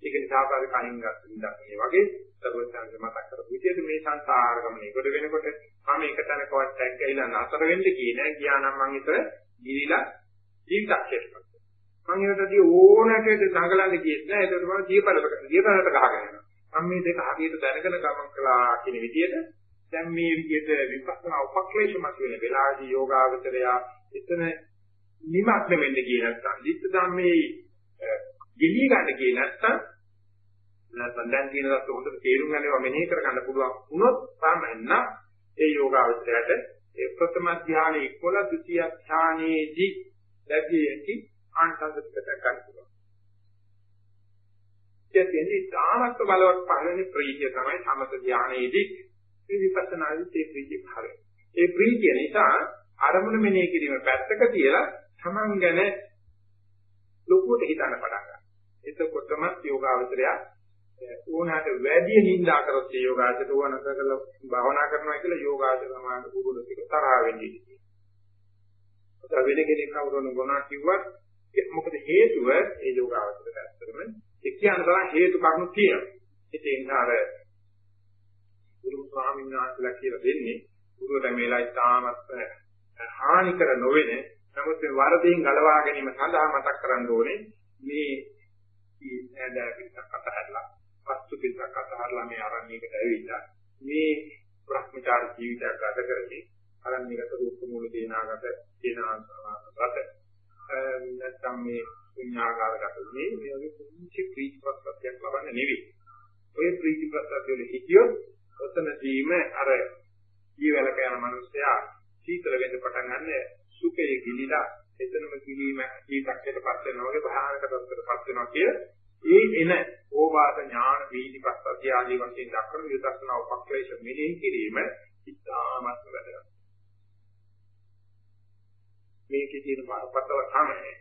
ඒක නිසා පාද කලින් ගත්ත ඉඳන් මේ වගේ සර්වඥාන්සේ මතක් කරපු විදිහට මේ සංසාර ගමනේ කොට වෙනකොට මම එක තැනකවත් ඇග්ගයිලා නතර වෙන්න කියේ නෑ. ගියා නම් මං ඉතල ගිරිලා ජීවිතක්ෂේපයක් මං ඒකටදී ඕනකට දඟලන්න ගියේ නෑ. ඒකට මම ජීවිතවලට ජීවිතවලට ගහගෙන යනවා. මම මේ දෙක හරියට දැනගෙන ගමන් කළා කියන විදිහට දැන් මේ විදිහට විපස්සනා උපක්ලේශ මත වෙන වෙලාවදී යෝගාවචරය එතන නිමග්න වෙන්න කියේ නැත්නම් දිට්ඨ ධම්මේ ගෙලී ගන්න කියේ නැත්නම් නැත්නම් දැන් තියෙන දත් හොඳට තේරුම් ගන්නවා මෙනෙහි කරගන්න පුළුවන් වුණොත් තමයි ඒ යෝගාවචරයට ඒ ප්‍රථම ධානයේ ඉක්වල ද්විතිය ධානයේදී ලැබිය යුතු ආන්තර්ගත ගන්න පුළුවන්. ඒකෙන්දි තාමත් බලවත් පහළනේ ප්‍රීතිය තමයි සමත ධානයේදී විපස්සනාදී ඒ ප්‍රීතිය හරේ. ඒ ප්‍රීතිය නිසා අරමුණ මෙනෙහි කිරීම පැත්තක තියලා තමන් ගැන ලොකුවට හිතන්න පටන් ගන්නවා. එතකොටම යෝගාවචරය ඕනකට වැඩි නිඳා කරොත් ඒ යෝගාචර ඕන කරලා භාවනා කරනවා කියලා යෝගාචර සමාන කුරුල ටික තරහ වෙන්නේ. අතර වෙන කෙනෙක් කවුරුන ගුණා කිව්වත් මොකද හේතුව ඒ යෝගාචරයට ඇත්තටම ඒ කියන තරම් හේතු කරුණු තියෙනවා. ඒ නිසා අර ගුරු ස්වාමීන් වහන්සේලා කියලා දෙන්නේ ගුරුවරයා මේලා ඉතාමත් හානි කර නොවන නමුත් මේ වරදෙන් ගලවා ගැනීම සඳහා මතක් කරන්න ඕනේ මේ නෑදෑ පිටක් අතහැරලා වස්තු පිටක් අතහැරලා මේ ආරණ්‍යයකට ඇවිල්ලා මේ භ්‍රමචාර ජීවිතයක් ගත කරමින් ආරණ්‍යගත රූප මූල දේනාගත දේනාගත නැත්නම් මේ පුඤ්ඤාගාරගත මේ මේ වගේ පුංචි ප්‍රීතිපත්යක් ලබන්න නෙවෙයි. ඔය ප්‍රීතිපත්ය වල හිතියොත් ඔතනදීම අර ජීවලක යන මිනිස්සයා සීතල වෙන්න පටන් ගන්න සුඛයේ ගිලිලා එතනම කිලීම ඊටක්කටපත් වෙනවා වගේ භයානක තත්ත්වයකටපත් වෙනවා කිය ඒ එන ඕවාද ඥාන වීදිපස්සති ආදී වශයෙන් දක්වන විදර්ශනා උපක්ලේශ මෙනෙහි කිරීම ඉතාමත් වැදගත්. මේකේ තියෙන බරපතල කමනේ.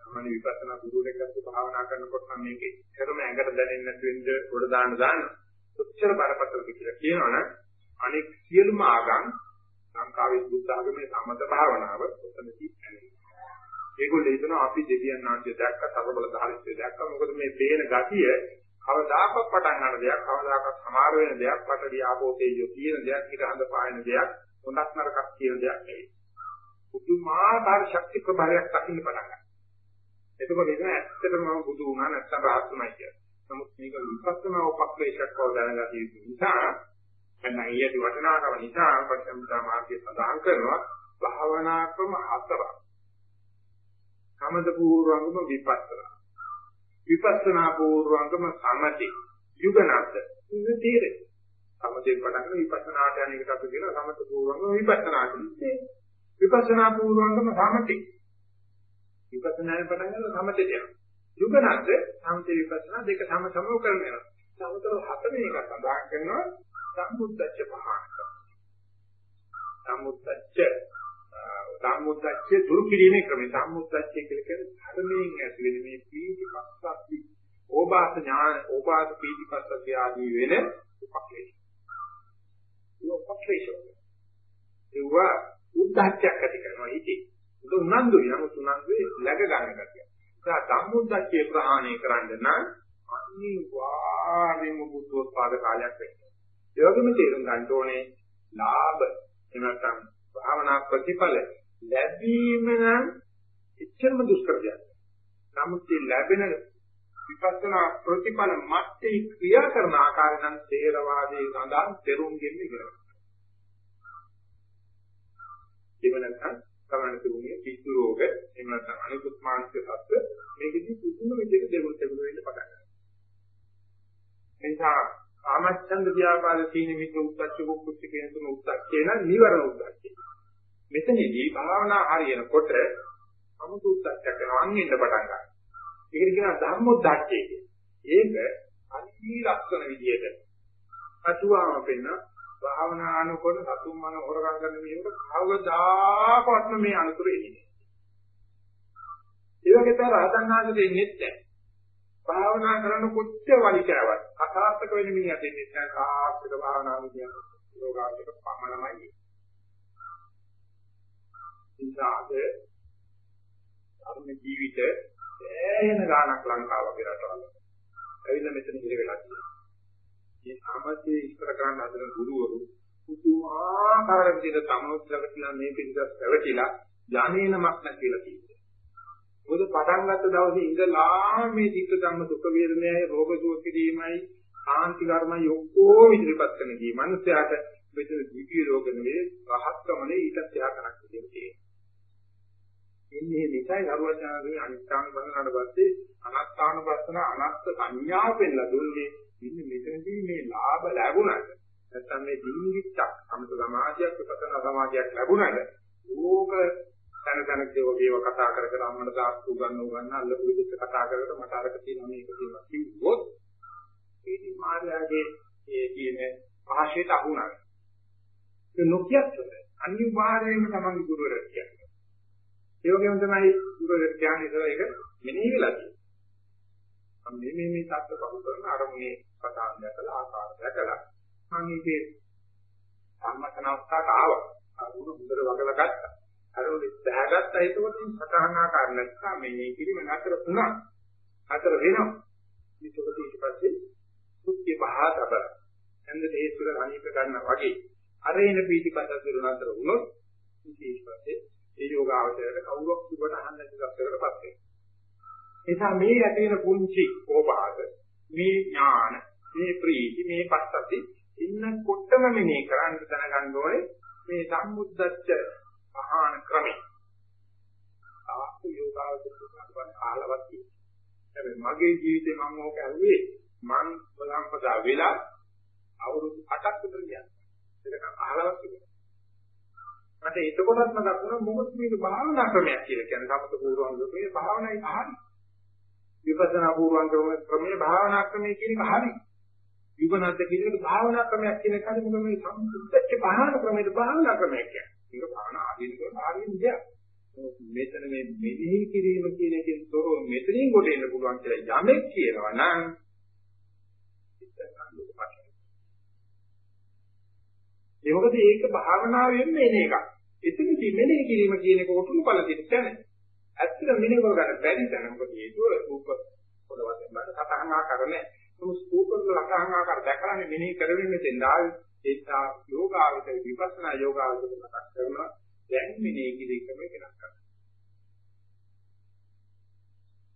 සාමාන්‍ය විපස්සනා ගුරුවරයෙක් අත් භාවනා කරනකොට නම් මේකේ කරම ඇඟට දැනෙන්නේ නැති වෙන්න උඩ දාන්න දාන්න. කොච්චර බරපතලද කියලා කියනවනම් අනෙක් සියලුම ආගම් ලංකාවේ බුද්ධ ආගමේ සමත භාවනාව ඔතනදී ඒගොල්ලෝ හිතනවා අපි දෙවියන් ආශ්‍රය දැක්ක තරබල ධාරිත්‍ය දැක්ක මොකද මේ පේන ගතිය කවදාකවත් පටන් ගන්න දෙයක් කවදාකවත් සමාර වෙන දෙයක් පටවි ආපෝ තේජෝ තියෙන දෙයක් ඊට හඳ පායන දෙයක් හොඳක් නරකක් කියන දෙයක් නෙවෙයි. පුදුමාකාර ශක්ති ප්‍රභාවයක් දකින්න පටන් ගන්නවා. එතකොට ඒක ඇත්තටම බුදු වුණා නැත්නම් රහත් වුණා කියලා. නමුත් මේක විපස්සනා උපක්ලේශයක් බව දැනගත යුතු නිසා එන්න ඊයේ වචනාකම නිසා පරිසම්පදා මාර්ගයේ සඳහන් කරනවා භාවනා ක්‍රම හතරක් සමද පූර්වංගම විපස්සනා. විපස්සනා පූර්වංගම සමති යුගනත් ඉන්නේ තීරේ. සමතේ පටන් ගන්න විපස්සනාට යන එකට අපි කියනවා සමත පූර්වංගම විපස්සනා කියන්නේ. විපස්සනා පූර්වංගම සමති. විපස්සනායෙන් පටන් ගන්න සමතේට යනවා. යුගනත් සමතේ විපස්සනා දෙක සම සමව කරනවා. සමතව හතරේ එක සඳහන් කරනවා සම්බුද්ධච්ච පහානක. සම්මුද්දච්ච සම්මුද්දච්ච දුරු කිරීමේ ක්‍රමය සම්මුද්දච්ච කියලා කියන්නේ ධර්මයෙන් ඇති වෙන මේ පීති පස්සක්ති ඕපාස ඥාන ඕපාස පීති පස්සක්ති ආදී වෙන උපක්ලේශ. ඒ උපක්ලේශ. ඒවා උද්දච්චයක් ඇති කරනවා ඉතින්. ඒක උනන්දුයි නමුත් උනන්දුවේ läග ගන්න ගැතිය. ඒ සම්මුද්දච්චේ ප්‍රහාණය කරන්න නම් අනිවාර්යයෙන්ම බුද්ධෝත්පාද කාලයක් වෙනවා. ඒ වගේම තේරුම් ගන්න ඕනේ ලාභ එහෙම නැත්නම් භාවනා ප්‍රතිඵල ලැබීම නම් එච්චරම දුෂ්කර දෙයක්. නමුත් මේ ලැබෙන විපස්සනා ප්‍රතිඵල මැත්තේ ක්‍රියා කරන ආකාරය නම් තේරවාදී සඳහන් පෙරුම්ගෙන් ඉගෙනගන්න. එහෙම නැත්නම් තමයි තුනේ පිස්සු රෝග එහෙම නැත්නම් අනිකුත් මානසික තත්ත්ව මේකෙදි කිසිම විදිහක දෙවොල් දෙවොල් වෙන්න පටන් ගන්නවා. එනිසා කාමච්ඡන්ද ව්‍යාපාද තීන මිද්ද උද්දච්ච කුක්කුච්ච කියන තුන උද්දච්චේ නම් නිවරණ උද්දච්චය. මෙතනදී භාවනා හරියනකොට අමුතු උද්දච්චයක් කරනවා අන්නෙන්න පටන් ගන්නවා. ඒකට කියනවා ධම්මොද්දච්චය කියලා. ඒක අති ලක්ෂණ විදියට අතුවාම පෙන්න භාවනා අනුකොන සතුම් මන හොරගම් කරන මේකට කවදාකවත්ම මේ අනුතුරු එන්නේ. ඒ වගේ තමයි රහතන් වහන්සේ දෙන්නේ නැහැ. භාවනා කරන කොච්චර වලිකාවක් අසාර්ථක වෙන මිනිහා දෙන්නේ නැහැ සාර්ථක භාවනාව කියන්නේ යෝගාවචක පමණමයි. ඉන්දාද අරුණ ජීවිත ඇහෙන ගානක් ලංකාව වගේ රටවල. ඇවිල්ලා මෙතන ඉඳ වෙලා තියෙනවා. මේ සමතේ ඉස්තර කරන්න හදන ගුරුවරු පුදුමාකාර විදිහට තමනුත් ළඟ තියෙන මේ පිළිගස් පැවතිලා යන්නේනමක් නැතිලා තියෙනවා. මොකද පටන් ගත්ත දවසේ ඉඳලා මේ ධිට්ඨ ධම්ම දුක වේදනයයි රෝග සුව කිරීමයි කාන්ති කර්මයි ඔක්කොම ඉදිරිපත් කරන දී මනුස්සයාට මෙතන දිව්‍ය රෝග නෙවෙයි රහත්කමනේ ඊටත් එහා කරක් තියෙන්නේ. ඉන්නේ මේකයි අරුවචාරගේ අනිත්‍යාන බලනකට පස්සේ අනාත්මාන ප්‍රශ්න අනත්ත් සංඥාව පෙන්නලා දුන්නේ. ඉන්නේ මෙතනදී මේ ලාභ ලැබුණාද? නැත්නම් මේ දින්ගිත්තක් අමත සමාජයක් විපස්සනා සමාජයක් ලැබුණාද? ඕක තන තන දේව කතා කර කර අම්මට දාස්තු ගන්න උගන්න අල්ලපු විදිහට කතා කර කර මට අරක තියෙනවා මේක තියෙනවා කිව්වොත් ඒකී මායාවේ ඒ කියන භාෂයට අහුණා. ඒ නොකියත් අනිවාර්යයෙන්ම තමයි ගුරුවරයා කියන්නේ. ඒ වගේම තමයි ගුරුවරයා කියන්නේ ඒක මෙනෙහි වෙලා තියෙනවා. මම මේ මේ මේ தත්ත්ව බහු කරන අරමුණේ කතා දැකලා ආකාර දැකලා මම මේකේ සම්මතන අවස්ථාවට ආවා. අරුණ හොඳට වගලා ගත්තා. අර උනේ බහගත්ත එතකොට සතහන් ආකාර නැත්නම් මේ පිළිම නතර වුණා. නතර වෙනවා. ඒකකොට ඊට පස්සේ සුත්‍ය පහතබ හන්ද හේතුල අනීප ගන්න වගේ අර එන පීතිපත දිරු නතර වුණොත් ඊට පස්සේ ඒ යෝගාවචරයට කවුරක් සුබට අහන්න ඉස්සරකටපත් වෙනවා. එසා මේ ඇති වෙන පුංචි කෝපහත මේ ඥාන මේ ප්‍රීති මේ පස්සති ඉන්නකොටම මෙනේ කරන්න දැනගන්න ඕනේ මේ සම්මුද්දච්ච මහාන ක්‍රමේ. ආපු යෝගාවචරයට අහලවත් තියෙනවා. මගේ ජීවිතේ මම ඕක ඇල්ලුවේ මං බලම්පදා වෙලා අවුරුදු 8ක් විතර ගියා. ඒක අහලවත් තිබුණා. මට එතකොටත් මතක් වුණා මොකද මේක භාවනා ක්‍රමයක් කියලා කියන්නේ සමත පූර්වංගමේ භාවනායි හරි. විපස්සනා පූර්වංගම ක්‍රමයේ භාවනා ක්‍රමයේ කියන එක හරි. යුගනද්ද කියන එක භාවනා ක්‍රමයක් කියන එක හරි මොකද මේ සම්පූර්ණ භාවනා ක්‍රමයේ භාවනා ක්‍රමයක් කියන්නේ. ඒක භාවන ආදීනකව ආදීන දෙයක්. මෙතන මේ මෙනෙහි කිරීම කියන එකෙන් තොරව මෙතනින් කොට එන්න පුළුවන් කියලා යමෙක් කියනවා නම් ඒ මොකද ඒක භාවනාවෙන් එන එකක්. එතනදී මෙනෙහි කිරීම කියන එක උතුම් ඵල දෙන්න. ඇත්තට මෙනෙහි කරගන්න බැරි තැන මොකද හේතුව රූප පොළ වශයෙන් බලන සතහන් ආකාර නැහැ. නමුත් රූප වල සතහන් ආකාර දැකලානේ මෙනෙහි කරවෙන්නේ මෙතෙන් ආවේ ඒසා යෝගාවචර විපස්සනා යෝගාවචර මතක් කරන දැන් මෙනේ කිරීම වෙනස් කරනවා.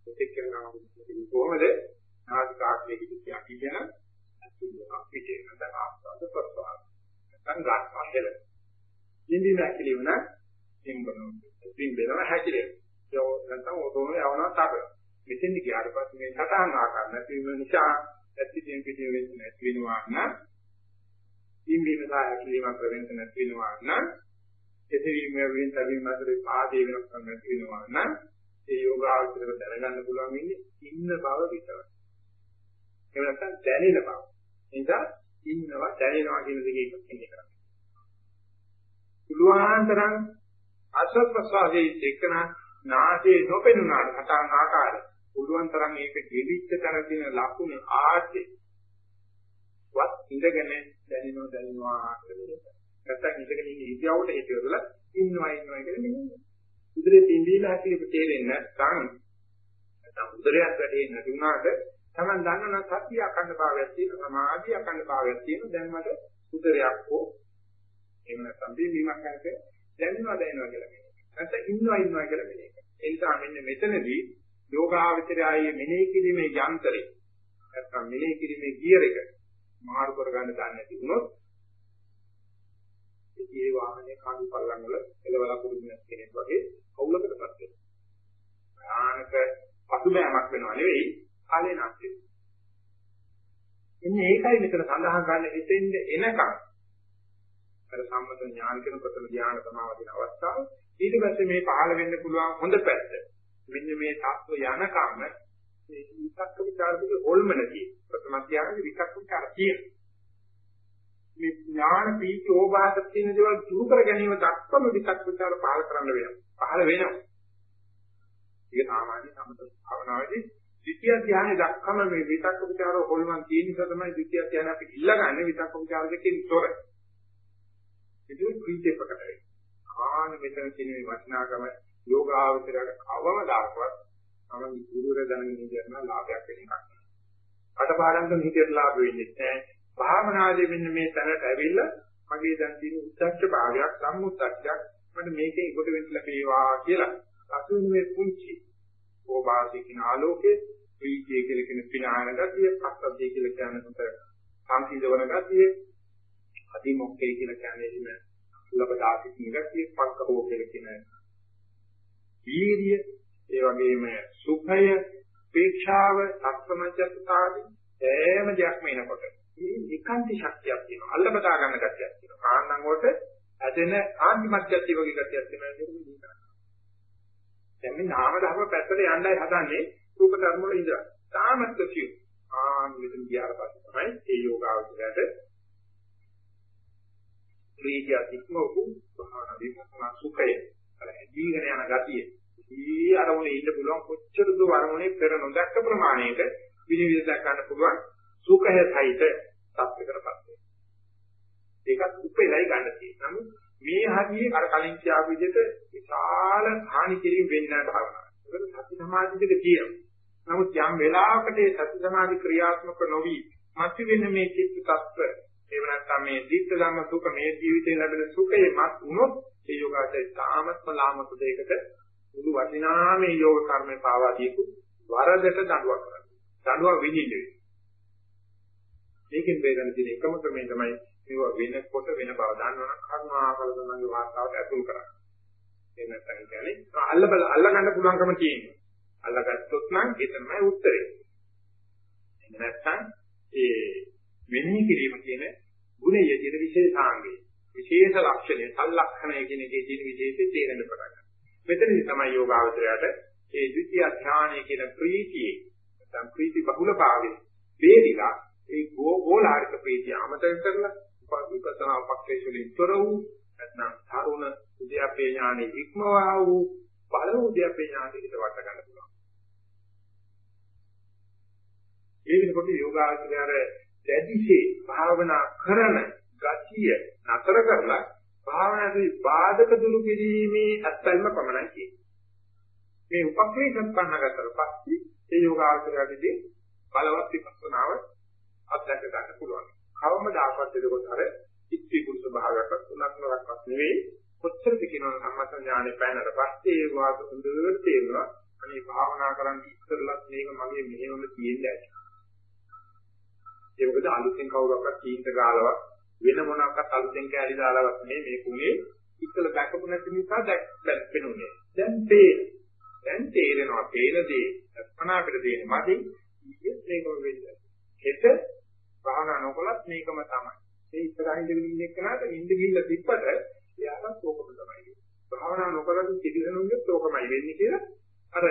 ඒක කියනවා කොහොමද නාසිකාග්‍රේ කිසියක් කියන අතුලක් පිටේ නැත්නම් ආස්වාද ප්‍රසවාස. නැත්නම් රාස්වාදල. ඉන්දිය නැතිලිව නම් එම්බනෝ. ඉතින් වෙනම හැකිලේ. යෝ නැත්නම් ඔතෝම යවනවා තාපය. මෙතෙන් ගියාට පස්සේ මේ සටහන් ආකාර නැතිවීම නිසා ඇත්තටම පිටින් වෙන්නේ නැති වෙනවා නම් ඉන්දීම සහ ඇකිලීමක් වෙනස නැති වෙනවා නම් එතවීම වෙන තවීම අතරේ ආදී වෙනස් නැති වෙනවා නම් ඒ යෝගාවචරව දැනගන්න පුළුවන් වෙන්නේ ඉන්න බව විතරයි. එහෙම නැත්නම් දැනෙන බව. නිසා ඉන්නවා දැනෙනවා කියන දෙකේ එකක් ඉන්නේ කරන්නේ. පුළුවන් තරම් අසත් ප්‍රසාරයේ දෙකන නාසයේ නොපෙනුනාට හටන් ආකාරය පුළුවන් තරම් ඒක දෙවිච්ච තර තියෙන ලකුණු ආදී වත් ඉඳගෙන දැනෙනවා දැනෙනවා කියලා. නැත්නම් ඉඳගෙන ඉන්න ඉරියව්වට හේතුවල ඉන්නවා ඉන්නවා කියලා නෙමෙයි. උදේ තින්දීලා හැටියට තේරෙන්නේ නැත්නම් නැත්නම් උදරයක් වැඩේ නැතුණාට Taman දන්නවනම් සතිය අකණ්ඩ භාවයක් තියෙන සමාධිය අකණ්ඩ භාවයක් තියෙන දැන් මට උදරයක් හෝ එහෙම නැත්නම් බීමක් කරක දැනෙනවා දැනෙනවා කියලා කියනවා. නැත්නම් ඉන්නවා ඉන්නවා කියලා මෙනෙහි කරනවා. ඒ නිසා මෙන්න මෙතනදී යෝගාවචරයයේ මෙනෙහි කිරීමේ යන්ත්‍රය නැත්නම් මෙනෙහි කිරීමේ ගියර් එක මාරු කරගන්න දන්නේ නැති වුණොත් ඒ වාහනේ කාණු පල්ලම් වල එලවලා පුරුදු නැති කෙනෙක් වගේ අවුලකටපත් වෙනවා. ආනක පසුබෑමක් වෙනව නෙවෙයි කාලේ නැති වෙනවා. එන්නේ ඒකයි මෙතන සඳහන් කරන්නේ හිතෙන්ද එනකම් අර සම්මත ඥාන කියන ප්‍රථම ඥාන සමාවදින අවස්ථාව ඊට පස්සේ මේ පහළ වෙන්න පුළුවන් හොඳ පැත්ත මෙන්න මේ தත්ව යනකම් මේ විචක්ක විචාරක හොල්මනදී ප්‍රථම ඥානෙ විචක්ක විචාර කියන මේ ඥාන පීති ඕභාස කියන දේවල් දුරු කර ගැනීම දක්වම විචක්ක විචාර පහළ කරන්න වෙනවා. පහළ වෙනවා. ඒක සාමාන්‍ය සම්මත භාවනාවේදී ද්විතිය ධ්‍යානෙ දක්වම මේ විචක්ක විචාර හොල්මන් කියන නිසා තමයි ද්විතිය ධ්‍යාන අපි ඉල්ලගන්නේ විචක්ක විචාර දෙකෙන් තොරයි ඒක ප්‍රීතිය ප්‍රකට වෙනවා. ආන මෙතන තියෙන මේ වටිනාකම යෝගාවචරයට කවම දායකවත් තමයි ගුරුවර දැනගෙන ඉන්න ලාභයක් වෙන එකක්. අටපාඩම් කරන හිතේ ලාභ වෙන්නේ නැහැ. භාවනාදී මෙන්න මේ තැනට ඇවිල්ලා මගේ දැන් තියෙන උද්දච්ච භාවයක් සම්මුද්දච්චයක් මට මේකේ කොට වෙන්න ලැබේවා කියලා. අසුන් මේ පුංචි ඕභාසිකින ආලෝකේ ප්‍රීතිය කියලා කියන පිනාන ගතිය, පස්සද්ධිය කියලා කියන උතර සම්පීඩවන ගතිය, අදිමොක්කේ කියලා කියන්නේ එහෙම ලබදාසි නිගතිය පක්කෝ කියලා කියන වීර්ය ඒ වගේම සුඛය පේක්ෂාව සත්‍යමජ්ජතාවදී හැම දෙයක්ම එනකොට මේ ඒකාන්ත ශක්තියක් තියෙනවා. අල්ල බදා ගන්න ගැතියක් තියෙනවා. කාණ්ඩම් වලට ඇදෙන ආන්ති මජ්ජත්ති වගේ ගැතියක් තියෙනවා. නේද මේ කරන්නේ. දැන් මේ නාම ධර්ම පැත්තට යන්නයි හදන්නේ රූප ධර්ම වල ඉඳලා. තාමත් කිව් ආන් මෙතන ගියාට පස්සේ තමයි ඒ යෝගාවචරයට ප්‍රීතිය ඉක්මවපු භාවනා විපස්සනා සුඛය අර ඇදීගෙන යන ගතිය. ඊ අරමුණේ ඉන්න පුළුවන් කොච්චර දෝ අරමුණේ පෙර නොදැක්ක ප්‍රමාණයක විනිවිද දක්වන්න පුළුවන් සුඛය සහිත තත්ත්වයකටපත් වෙනවා. ඒකත් උපේලයි ගන්න තියෙනවා. නමුත් මේ හරියේ අර කලින් කියාපු විදිහට විශාල හානි කිරීම වෙන්නේ නැහැ භාවනාව. ඒකට සති සමාධි දෙක තියෙනවා. නමුත් යම් වෙලාවකට ඒ සති සමාධි ක්‍රියාත්මක නොවි මතුවෙන මේ චිත්ත tattwa එහෙම නැත්නම් මේ දිට්ඨ ධම්ම සුඛ මේ ජීවිතේ ලැබෙන සුඛේ මත් වුණොත් ඒ යෝගාචරය තාමත්ම ලාමක දෙයකට මුළු වටිනා මේ යෝග කර්මේ පාවා දීපු වරදට දඬුවම් කරනවා. දඬුවම් විඳින්නේ. මේකෙන් වේදන දින එකම ක්‍රමය තමයි මේවා වෙනකොට වෙන බව දන්නවනම් කර්මාකල තමන්ගේ වාස්තාවට ඇතුල් කරන්නේ. එහෙම නැත්නම් කියන්නේ අල්ල බල අල්ල ගන්න පුළුවන්කම තියෙනවා. අල්ලගත්තොත් නම් ඒ තමයි උත්තරේ. එහෙම නැත්නම් ඒ මෙනෙහි කිරීම කියන ගුණය කියන විශේෂාංගය. විශේෂ ලක්ෂණය, සලක්ෂණය කියන එකේ තියෙන විශේෂය තේරෙන්න පටන් ගන්නවා. මෙතනදි තමයි යෝගාවචරයට ඒ ද්විතිය ඥානය කියන ප්‍රීතියේ නැත්නම් ප්‍රීති බහුල භාවයේ වේදිලා ඒ ගෝලාරික ප්‍රීතිය අමතක කරලා විපස්සනා පක්ෂේ වලින් තොර වූ නැත්නම් තරුණ උද්‍යප්පේ ඥානෙ ඉක්මවා වූ බල උද්‍යප්පේ ඥානෙට වට ගන්න පුළුවන්. ඒ වෙනකොට යෝගාචරය දැඩිසේ භාවනා කරන ගතිය නතර කරලා භාවනාවේ බාධක දුරු කිරීමේ අත්පැල්ම පමණයි කියන්නේ. මේ උපක්‍රේ සම්පන්න කරතර පස්සේ ඒ යෝගාචරයේදී බලවත් විපස්සනාව අත්දැක ගන්න පුළුවන්. කවමදාකවත් එතකොට අර ඉත්ති කුරුස භාවයක්වත් තුනක්වත් නෙවෙයි කොච්චරද කියනවා සම්මත ඥානෙ පැනනට පස්සේ ඒ වාද හොඳට තේරෙනවා. අනේ භාවනා කරන් ඉස්සරලත් මේක මගේ මෙහෙම තියෙන්නේ ඇති. ඒ මොකද අලුතෙන් කවුරක්වත් කීන්ත ගාලවත් වෙන මොනවාක්වත් අලුතෙන් කැලි දාලවත් නෙමෙයි මේ කුණේ ඉස්සල දැකපු නැති නිසා දැක්පෙනුනේ. දැන් තේ දැන් තේරෙනවා පේන දේ අස්පනා අපිට දෙන්නේ මදි ඊයේ මේකම වෙන්නේ. හෙට භාවනා නොකලත් මේකම තමයි. ඒ ඉස්සරහින් ඉඳගෙන ඉන්න එක්කනට ඉඳ ගිහිල්ලා තිබ්බට එයාට ඕකම තමයි. භාවනා නොකලත් කිදිරනුන්ගෙත් ඕකමයි වෙන්නේ කියලා අර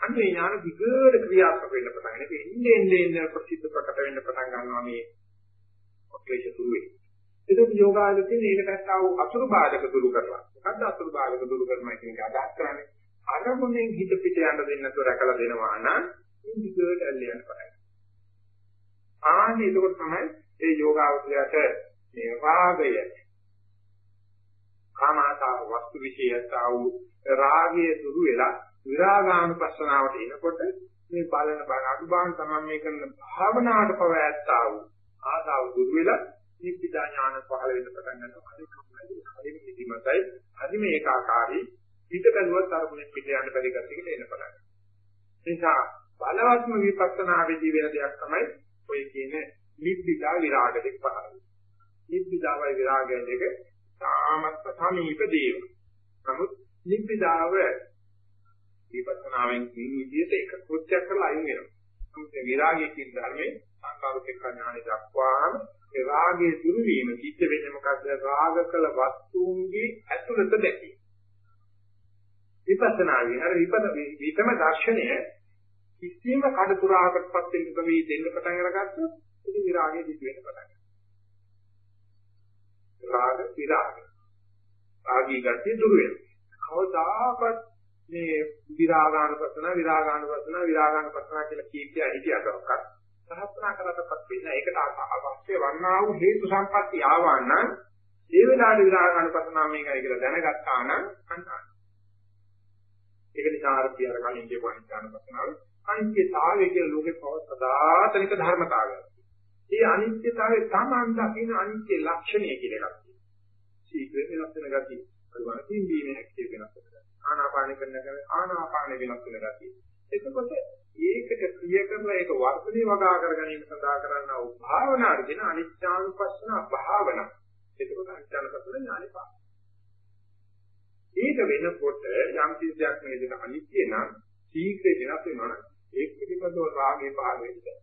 අන්නේ ඥාන දිගට ක්‍රියාත්මක වෙන්න පටන් ගන්න. එන්නේ එන්නේ එන්නේ ප්‍රසිද්ධ ප්‍රකට වෙන්න පටන් ගන්නවා මේ ඔක්ලේශ දුරු වෙන්නේ. ඒක යෝගාවචරයෙන් ඒකට ආව අසුරු බාධක දුරු කරලා. මොකද්ද අසුරු බාධක දුරු කරනවා කියන එක අදහස් කරන්නේ? අරමුණෙන් හිත පිට යන්න දෙන්නේ නැතුව රැකලා දෙනවා නම් දිගට ඇල්ල යන පටන් ආන්නේ එතකොට තමයි ඒ යෝගාවචරයට මේ රාගය කාමාසාව වස්තු විශේෂතා වූ රාගය දුරු වෙලා විරාගානුපස්සනාවට එනකොට මේ බලන බල අනුබාන තමයි මේ කරන භාවනාවට පව ඇත්තා වූ ආසාව දුරු වෙලා නිබ්බිදා ඥාන පහළ වෙන්න පටන් ගන්නවා. හරි කම්මැලි, හරි නිදිමතයි, හරි මේකාකාරී පිට බැලුවත් අරමුණෙන් පිට යන්න බැරි ගැටයකට එන්න පටන් ගන්නවා. නිසා බලවත්ම විපස්සනාවේදී වෙන දෙයක් තමයි ඔය කියන නිබ්බිදා විරාග දෙක පහළ වෙනවා. නිබ්බිදාවයි විරාගය දෙක තාමත් සමීප දේව. නමුත් නිබ්බිදාව විපස්සනාවෙන් කියන විදිහට එක කෘත්‍යයක් කරලා අයින් වෙනවා. නමුත් විරාගයේ කියන ධර්මයේ සංකාරුපේක්ෂ ඥානෙ දක්වාම ඒ රාගයේ දුරු වීම සිද්ධ වෙන්නේ මොකද්ද? රාග කළ වස්තුන්ගේ ඇතුළත දැකීම. විපස්සනාවේ අර විපද විතම දර්ශනය කිසිම කඩතුරාකටපත් වෙන්න කවි දෙන්න පටන් අරගත්තොත් ඉතින් විරාගයේ දික් වෙන්න පටන් ගන්නවා. රාග විරාග. ආගී ගතිය දුරු වෙනවා. කවදාකවත් මේ විරාගානුපස්සන විරාගානුපස්සන විරාගානුපස්සන කියලා කීකියා හිතියටවත් සහස්නා කරතපත් වෙන ඒකට අවශ්‍ය වන්නා වූ හේතු සම්පatti ආවා නම් ඒ වෙලාවේ විරාගානුපස්සන මේකයි කියලා දැනගත්තා නම් අන්නා ඒක නිසා අර කියන කලින් කියපු අනිත්‍යනුපස්සනාව අනිත්‍යතාවය කියන ලෝකේ පව සදාතනික ධර්මතාවයක්. ඒ අනිත්‍යතාවය තමන් දකින අනිත්‍ය ලක්ෂණය කියලා එකක් තියෙනවා. සීක්‍රේ වෙනස් වෙන ගතිය. අරවන තින්දීමේ හැකිය වෙනස් වෙනවා. ආනාපාන කරන කම ආනාපාන වෙනස් වෙන ගතිය. එතකොට ඒකට ක්‍රිය කරලා ඒක වර්ධනය වගා කර ගැනීම සඳහා කරන්නා වූ භාවනාවේදී අනිත්‍යානුපස්සන භාවනා. එතකොට අනිත්‍යානුපස්සන ඥානෙ පා. ඒක වෙනකොට යම් කිසියක් මේ දෙක අනිත්‍ය නම් ශීඝ්‍ර වෙනස් වෙනවා නම් ඒක පිළිබඳව රාගේ පහළ වෙන්නේ.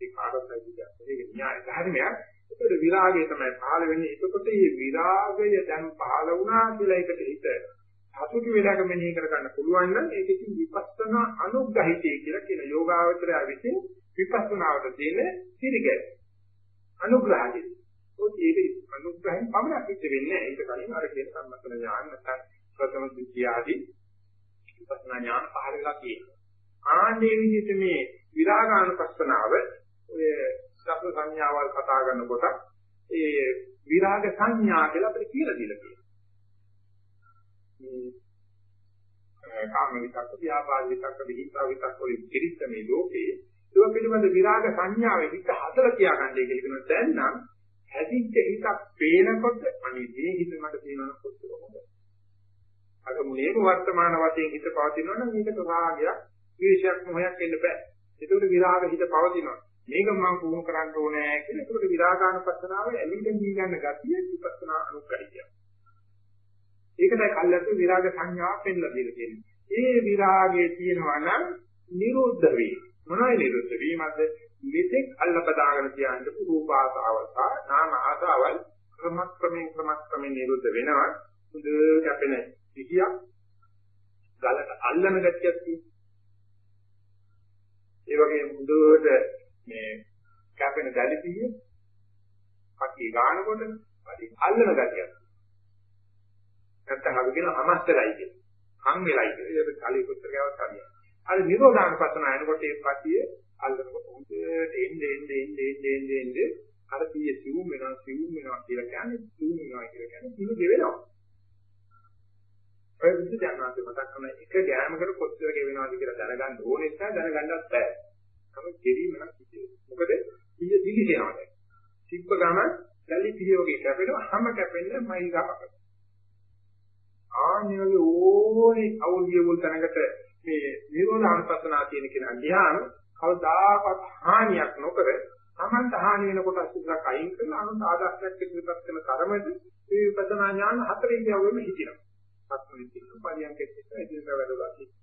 ඒ කාටවත් කියන්නේ ඒක න්‍යාය ධර්මයක්. ඒකට විරාගය තමයි පහළ වෙන්නේ. එතකොට මේ විරාගය දැන් පහළ වුණා කියලා එකට හිත සතුටු වෙලාක මෙනෙහි කර ගන්න පුළුවන් නම් ඒක ඉතින් විපස්සනා අනුග්‍රහිතය කියලා කියන යෝගාවචරය විසින් විපස්සනාවට දෙන පිළිගැන. අනුග්‍රහය. ඔය ඒක අනුග්‍රහයෙන් පමණක් සිද්ධ වෙන්නේ නැහැ. ඒක කලින් අර කියන සම්මතන ඥාන නැත්නම් ප්‍රථම ද්විතිය ආදී විපස්සනා ඥාන පහළ වෙලා තියෙනවා. ආන්නේ විදිහට මේ විරාගානුපස්සනාව ඔය සත්‍ය සංඥාවල් කතා කරනකොට ඒ විරාග සංඥා කියලා අපිට කියලා දීලා තියෙනවා. මේ කාම විතක්ක, ව්‍යාපාද විතක්ක, විහිංසා විතක්ක වලින් පිළිච්ච මේ ලෝකේ ඒක පිළිබඳ විරාග සංඥාවේ හිත හදලා තියාගන්නයි කියලා කියනවා. දැන් නම් හැදිච්ච හිතක් පේනකොට අනේ මේ හිත මට තියෙනවා කොච්චර හොඳයි. අර මුලේම වර්තමාන වශයෙන් හිත පවතිනවා නම් මේකට රාගයක්, ද්වේෂයක්, මොහයක් එන්න බෑ. ඒකට විරාග හිත පවතිනවා. මේක මම පුහුණු කරන්න ඕනේ කියලා. ඒකට විරාගානුපස්සනාව ඇලිට දී ගන්න ගතිය විපස්සනා අනුකරිය. ඒකටයි කල්ලාතු විරාග සංඥාවක් පෙන්ලා දෙලා තියෙන්නේ. ඒ විරාගයේ තියෙනවා නම් නිරුද්ධ වේ. මොනවයි නිරුද්ධ වීමද? මෙතෙක් අල්ලපදාගෙන තියන්න රූප ආසාවල් සහ නාම ආසාවල් ක්‍රමක්‍රමයෙන් ක්‍රමක්‍රමයෙන් නිරුද්ධ වෙනවා හොඳ කැපෙන සිහියක් ගලට අල්ලන ගැටියක් තියෙනවා ඒ වගේම හොඳට මේ කැපෙන දැලිපිය කටි ගන්නකොට හරි අල්ලන ගැටියක් නැත්තම් අපි කියන අමස්තරයි කියන හම් වෙලයි කියන ඒක කලින් උත්තර ගාවක් හරියට අර නිරෝධාන පස්සන අයනකොට ඒ කටිය අල්ලනකොට හොඳට එන්නේ එන්නේ එන්නේ එන්නේ එන්නේ අර පිය සිවුම් වෙනවා සිවුම් වෙනවා කියලා කියන්නේ සිවුම් වෙනවා කියලා කියන්නේ පිය ගෙවෙනවා. ඔය විදිහට යනවා මතක් කරන එක ගෑමකට කොච්චර ගෙවෙනවද කියලා දැනගන්න ඕනේ නිසා දැනගන්නත් බෑ. තමයි ගෙවීම නම් කිව්වේ. මොකද පිය දිලිසෙනවා දැන්. සිප්ප ගම දැලි පිය වගේ කැපෙනවා හැම කැපෙන්නේ මයිල් ගමකට. ආනියගේ ඕනේ අවුලිය වුල් තැනකට මේ නිරෝධානුපස්සනා කියන කෙනා ධ්‍යාන කවදාකවත් හානියක් නොකර Tamanta හානි වෙන කොටස් ටිකක් අයින් කරලා අනුත් ආදර්ශයක් ඉදිරිපත් කරන තරමට මේ විපස්සනා ඥාන හතර ඉන්දියාවෙම හිටිනවා. සත්‍යෙ තියෙන පරියන්කෙත් එක්ක එදිනදා වැඩවලා තියෙනවා.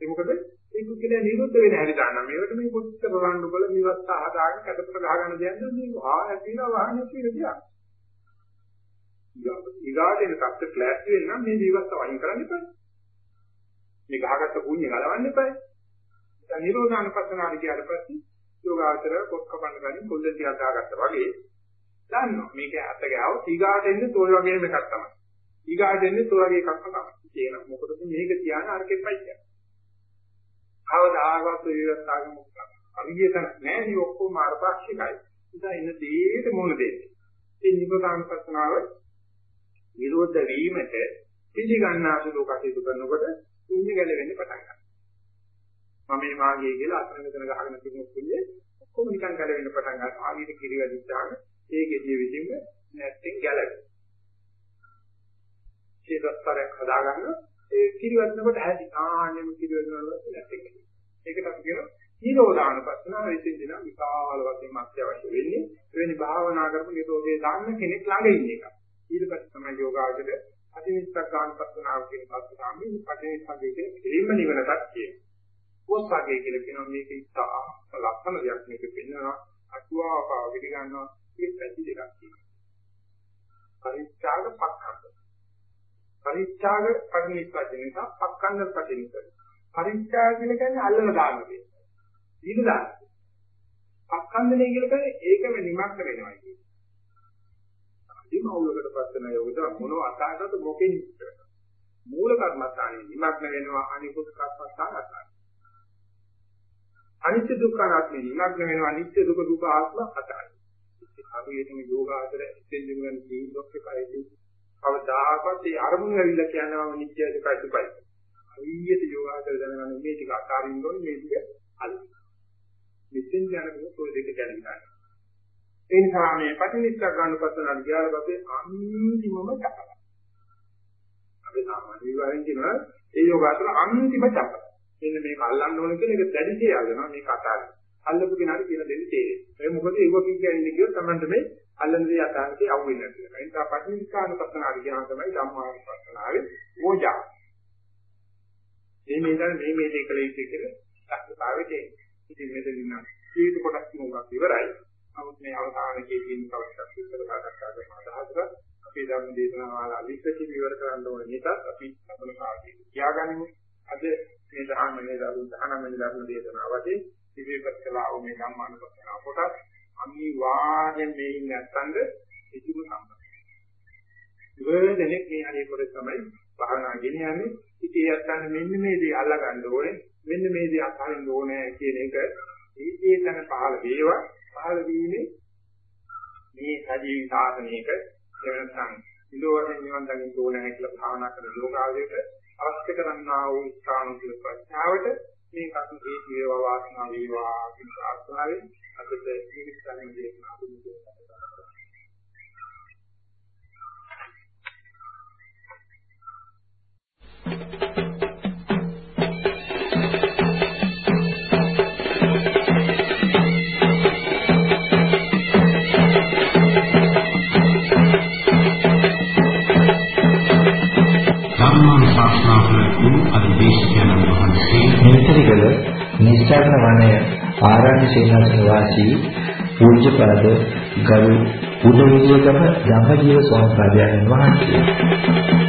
ඒ මොකද ඒ කුක්කලේ නිරුද්ධ වෙන හැටි දාන්න මේකට මේ කොච්චර රණ්ඩු කළ විවස්ථා හදාගෙන කඩපට ගහගන්න දෙයක් මේ වා ඇතිලා වාහනේ තියෙන දෙයක්. ඊගාටෙන කප්ප ක්ලාස් වෙන්න මේ විවස්ථා වයින් කරන්න එපා. මේ ගහගත්ත කුණ්‍ය ගලවන්න එපා. දැන් නිරෝධාන පස්සනාට ගියාට පස්සේ යෝගාචර පොත් කපන්න ගන්නේ පොල්ලෙන් ටිකක් දාගත්තා වගේ දන්නවා මේක අත ගාව ඊගාට එන්නේ තෝය වගේම එකක් තමයි. ඊගාට එන්නේ තෝය වගේ එකක්ම තමයි. කියන මොකද මේක තියාන අරකෙප්පයි කියන්නේ. කවදාවත් විවස්ථාවක මුක්ත. අවිජේතන නෑ මේ ඔක්කොම මාර්ගපාක්ෂිකයි. ඉතින් ඉන්න දෙයට මොන දෙන්නේ. මේ නිබ්බකානුපස්සනාව විරෝධ වීමට පිළිගන්නාසුලෝ කටයුතු කරනකොට කුණ්‍ය ගැලවෙන්න පටන් ගන්නවා. මම මේ මාගේ කියලා අතන මෙතන ගහගෙන තිබුණු කුණ්‍ය ඔක්කොම නිකන් ගැලවෙන්න පටන් ගන්නවා. ආගිට කිරි වැඩිච්චාම ඒ ගෙඩිය විදිහම නැත්තෙන් ගැලවෙනවා. ඒ දස්තරයක් හදාගන්න ඒ කිරිවැන්නකොට හැදි ආනෙම කිරිවැන්නකොට නැත්තෙන්. ඒකට අපි කියනවා නිරෝධානුපස්සනාව විසින් දෙන විශාල වශයෙන් අත්‍යවශ්‍ය වෙන්නේ එවැනි භාවනා කරපු නිරෝධයේ දාන්න කෙනෙක් ළඟ ඉන්න එක. ඊට පස්සේ තමයි යෝගාචර අතිවිස්සග්ගානුපස්සනාව කියන පස්සනාවෙන් පටිවිස්සග්ගේ කියන කෙලින්ම නිවනටත් කියනවා. පොස්වාගේ කියලා කියනවා මේක ඉස්සා ලක්ෂණ දෙයක් මේක පෙන්වනවා අටුවාව පිළි ගන්නවා මේ පැති දෙකක් තියෙනවා. පරිත්‍යාග පක්ඛන්ද. පරිත්‍යාග පරිනිස්සජන නිසා පක්ඛන්ද පරිනිස්සජන. පරිත්‍යාග කියලා කියන්නේ අල්ලලා දාන දේ. දීලා දාන. පක්ඛන්දනේ කියලා කියන්නේ ඒකම නිමග්න වෙනවා කියන්නේ. අදිමවුලකට පස්සන යෝගද මොනව අතහටද මොකෙන් මූල කර්මස්ථානේ නිමග්න වෙනවා අනිකුත් කර්මස්ථාන අතහට. අනිත්‍ය දුක්ඛ අනාත්ම නිමග්න වෙනවා අනිත්‍ය දුක දුක ආත්ම අතහට. හරියටම යෝගාචර එතෙන්දිම ගන්න දීප්‍රොක් එකයි. කවදාකවත් ඒ අරමුණ ඇවිල්ලා කියනවා නිත්‍ය දුකයි දුකයි. හරියට යෝගාචර දැනගන්න මේ ටික අතාරින්න ඕනේ මේ ටික අල්ල. මෙතෙන් යනකොට ඔය දෙක ගැන ගන්න. ඒ නිසා මේ පටිනිස්සක් ගන්න පස්සන ගියාට පස්සේ අන්තිමම චපල. අපි සාමාන්‍ය විවරෙන් කියනවා ඒ යෝගාචර අන්තිම චපල. මෙන්න මේක අල්ලන්න ඕන කියන එක දැඩිසේ යනවා මේක අතාරින්න. අල්ලපු කෙනාට කියලා දෙන්න තේරෙන්නේ. ඒ මොකද ඒව කියන්නේ කියොත් තමයි මේ අල්ලන දේ අතාරින්න අවුල් වෙන්නේ නැහැ. ඒ නිසා පටිනිස්සාන පස්සනාව කියනවා තමයි ධම්මානුපස්සනාවේ ඕජා. මේ මේ දැන් මේ මේ දේ කළ යුතු කියලා දක්ෂතාවයේ තියෙන. ඉතින් මෙතන ඉන්න ජීවිත කොටස් මොකක්ද ඉවරයි. නමුත් මේ අවසානයේ තියෙන තවස්සක් විතර කතා කරලා අදහසක් අපේ ධර්ම දේශනාවල අලිස්සටි විවර කරන්න ඕන නිසා අපි අපේ කාර්යය තියාගනිමු. අද මේ දහම් මේ දරුන් දහනම් මේ ධර්ම දේශනාවදී ඉදිරිපත් කළා වූ මේ ධම්මානුපස්සනාව කොටස් අනිවාර්යෙන් මේ නැත්තඳ කිසිම සම්බන්ධයක්. ඉවරදෙනෙක් මේ හරිය කොට තමයි භාවනා ගෙන යන්නේ. ඉතින් යත්තන් මෙන්න මේ දේ අල්ලා ගන්න ඕනේ. මෙන්න මේ දේ අත්හරින්න ඕනේ කියන එක ඒ තන පහළ වේවා. පහළ වීමේ මේ සජීවී සාධනයක එවනසම් ඉලෝවරෙන් නිවන් දකින්න ඕනේ කියලා භාවනා කරන ලෝකාවදයට අවශ්‍ය කරන්නා වූ ස්ථානුකූල ප්‍රඥාවට මේ කතු හේතු වේවා වාසනාව වේවා කියන ආස්වාවෙන් අදට මේ ස්ථානයේ දේශනා දුන්නා. මේතරිගල නිස්සාරණ වනය ආරණ්‍ය සේනාසන වාසී පූජ්‍යපද ගරු උදවිදගම ධම්මජීව ස්වාමීන් වහන්සේ.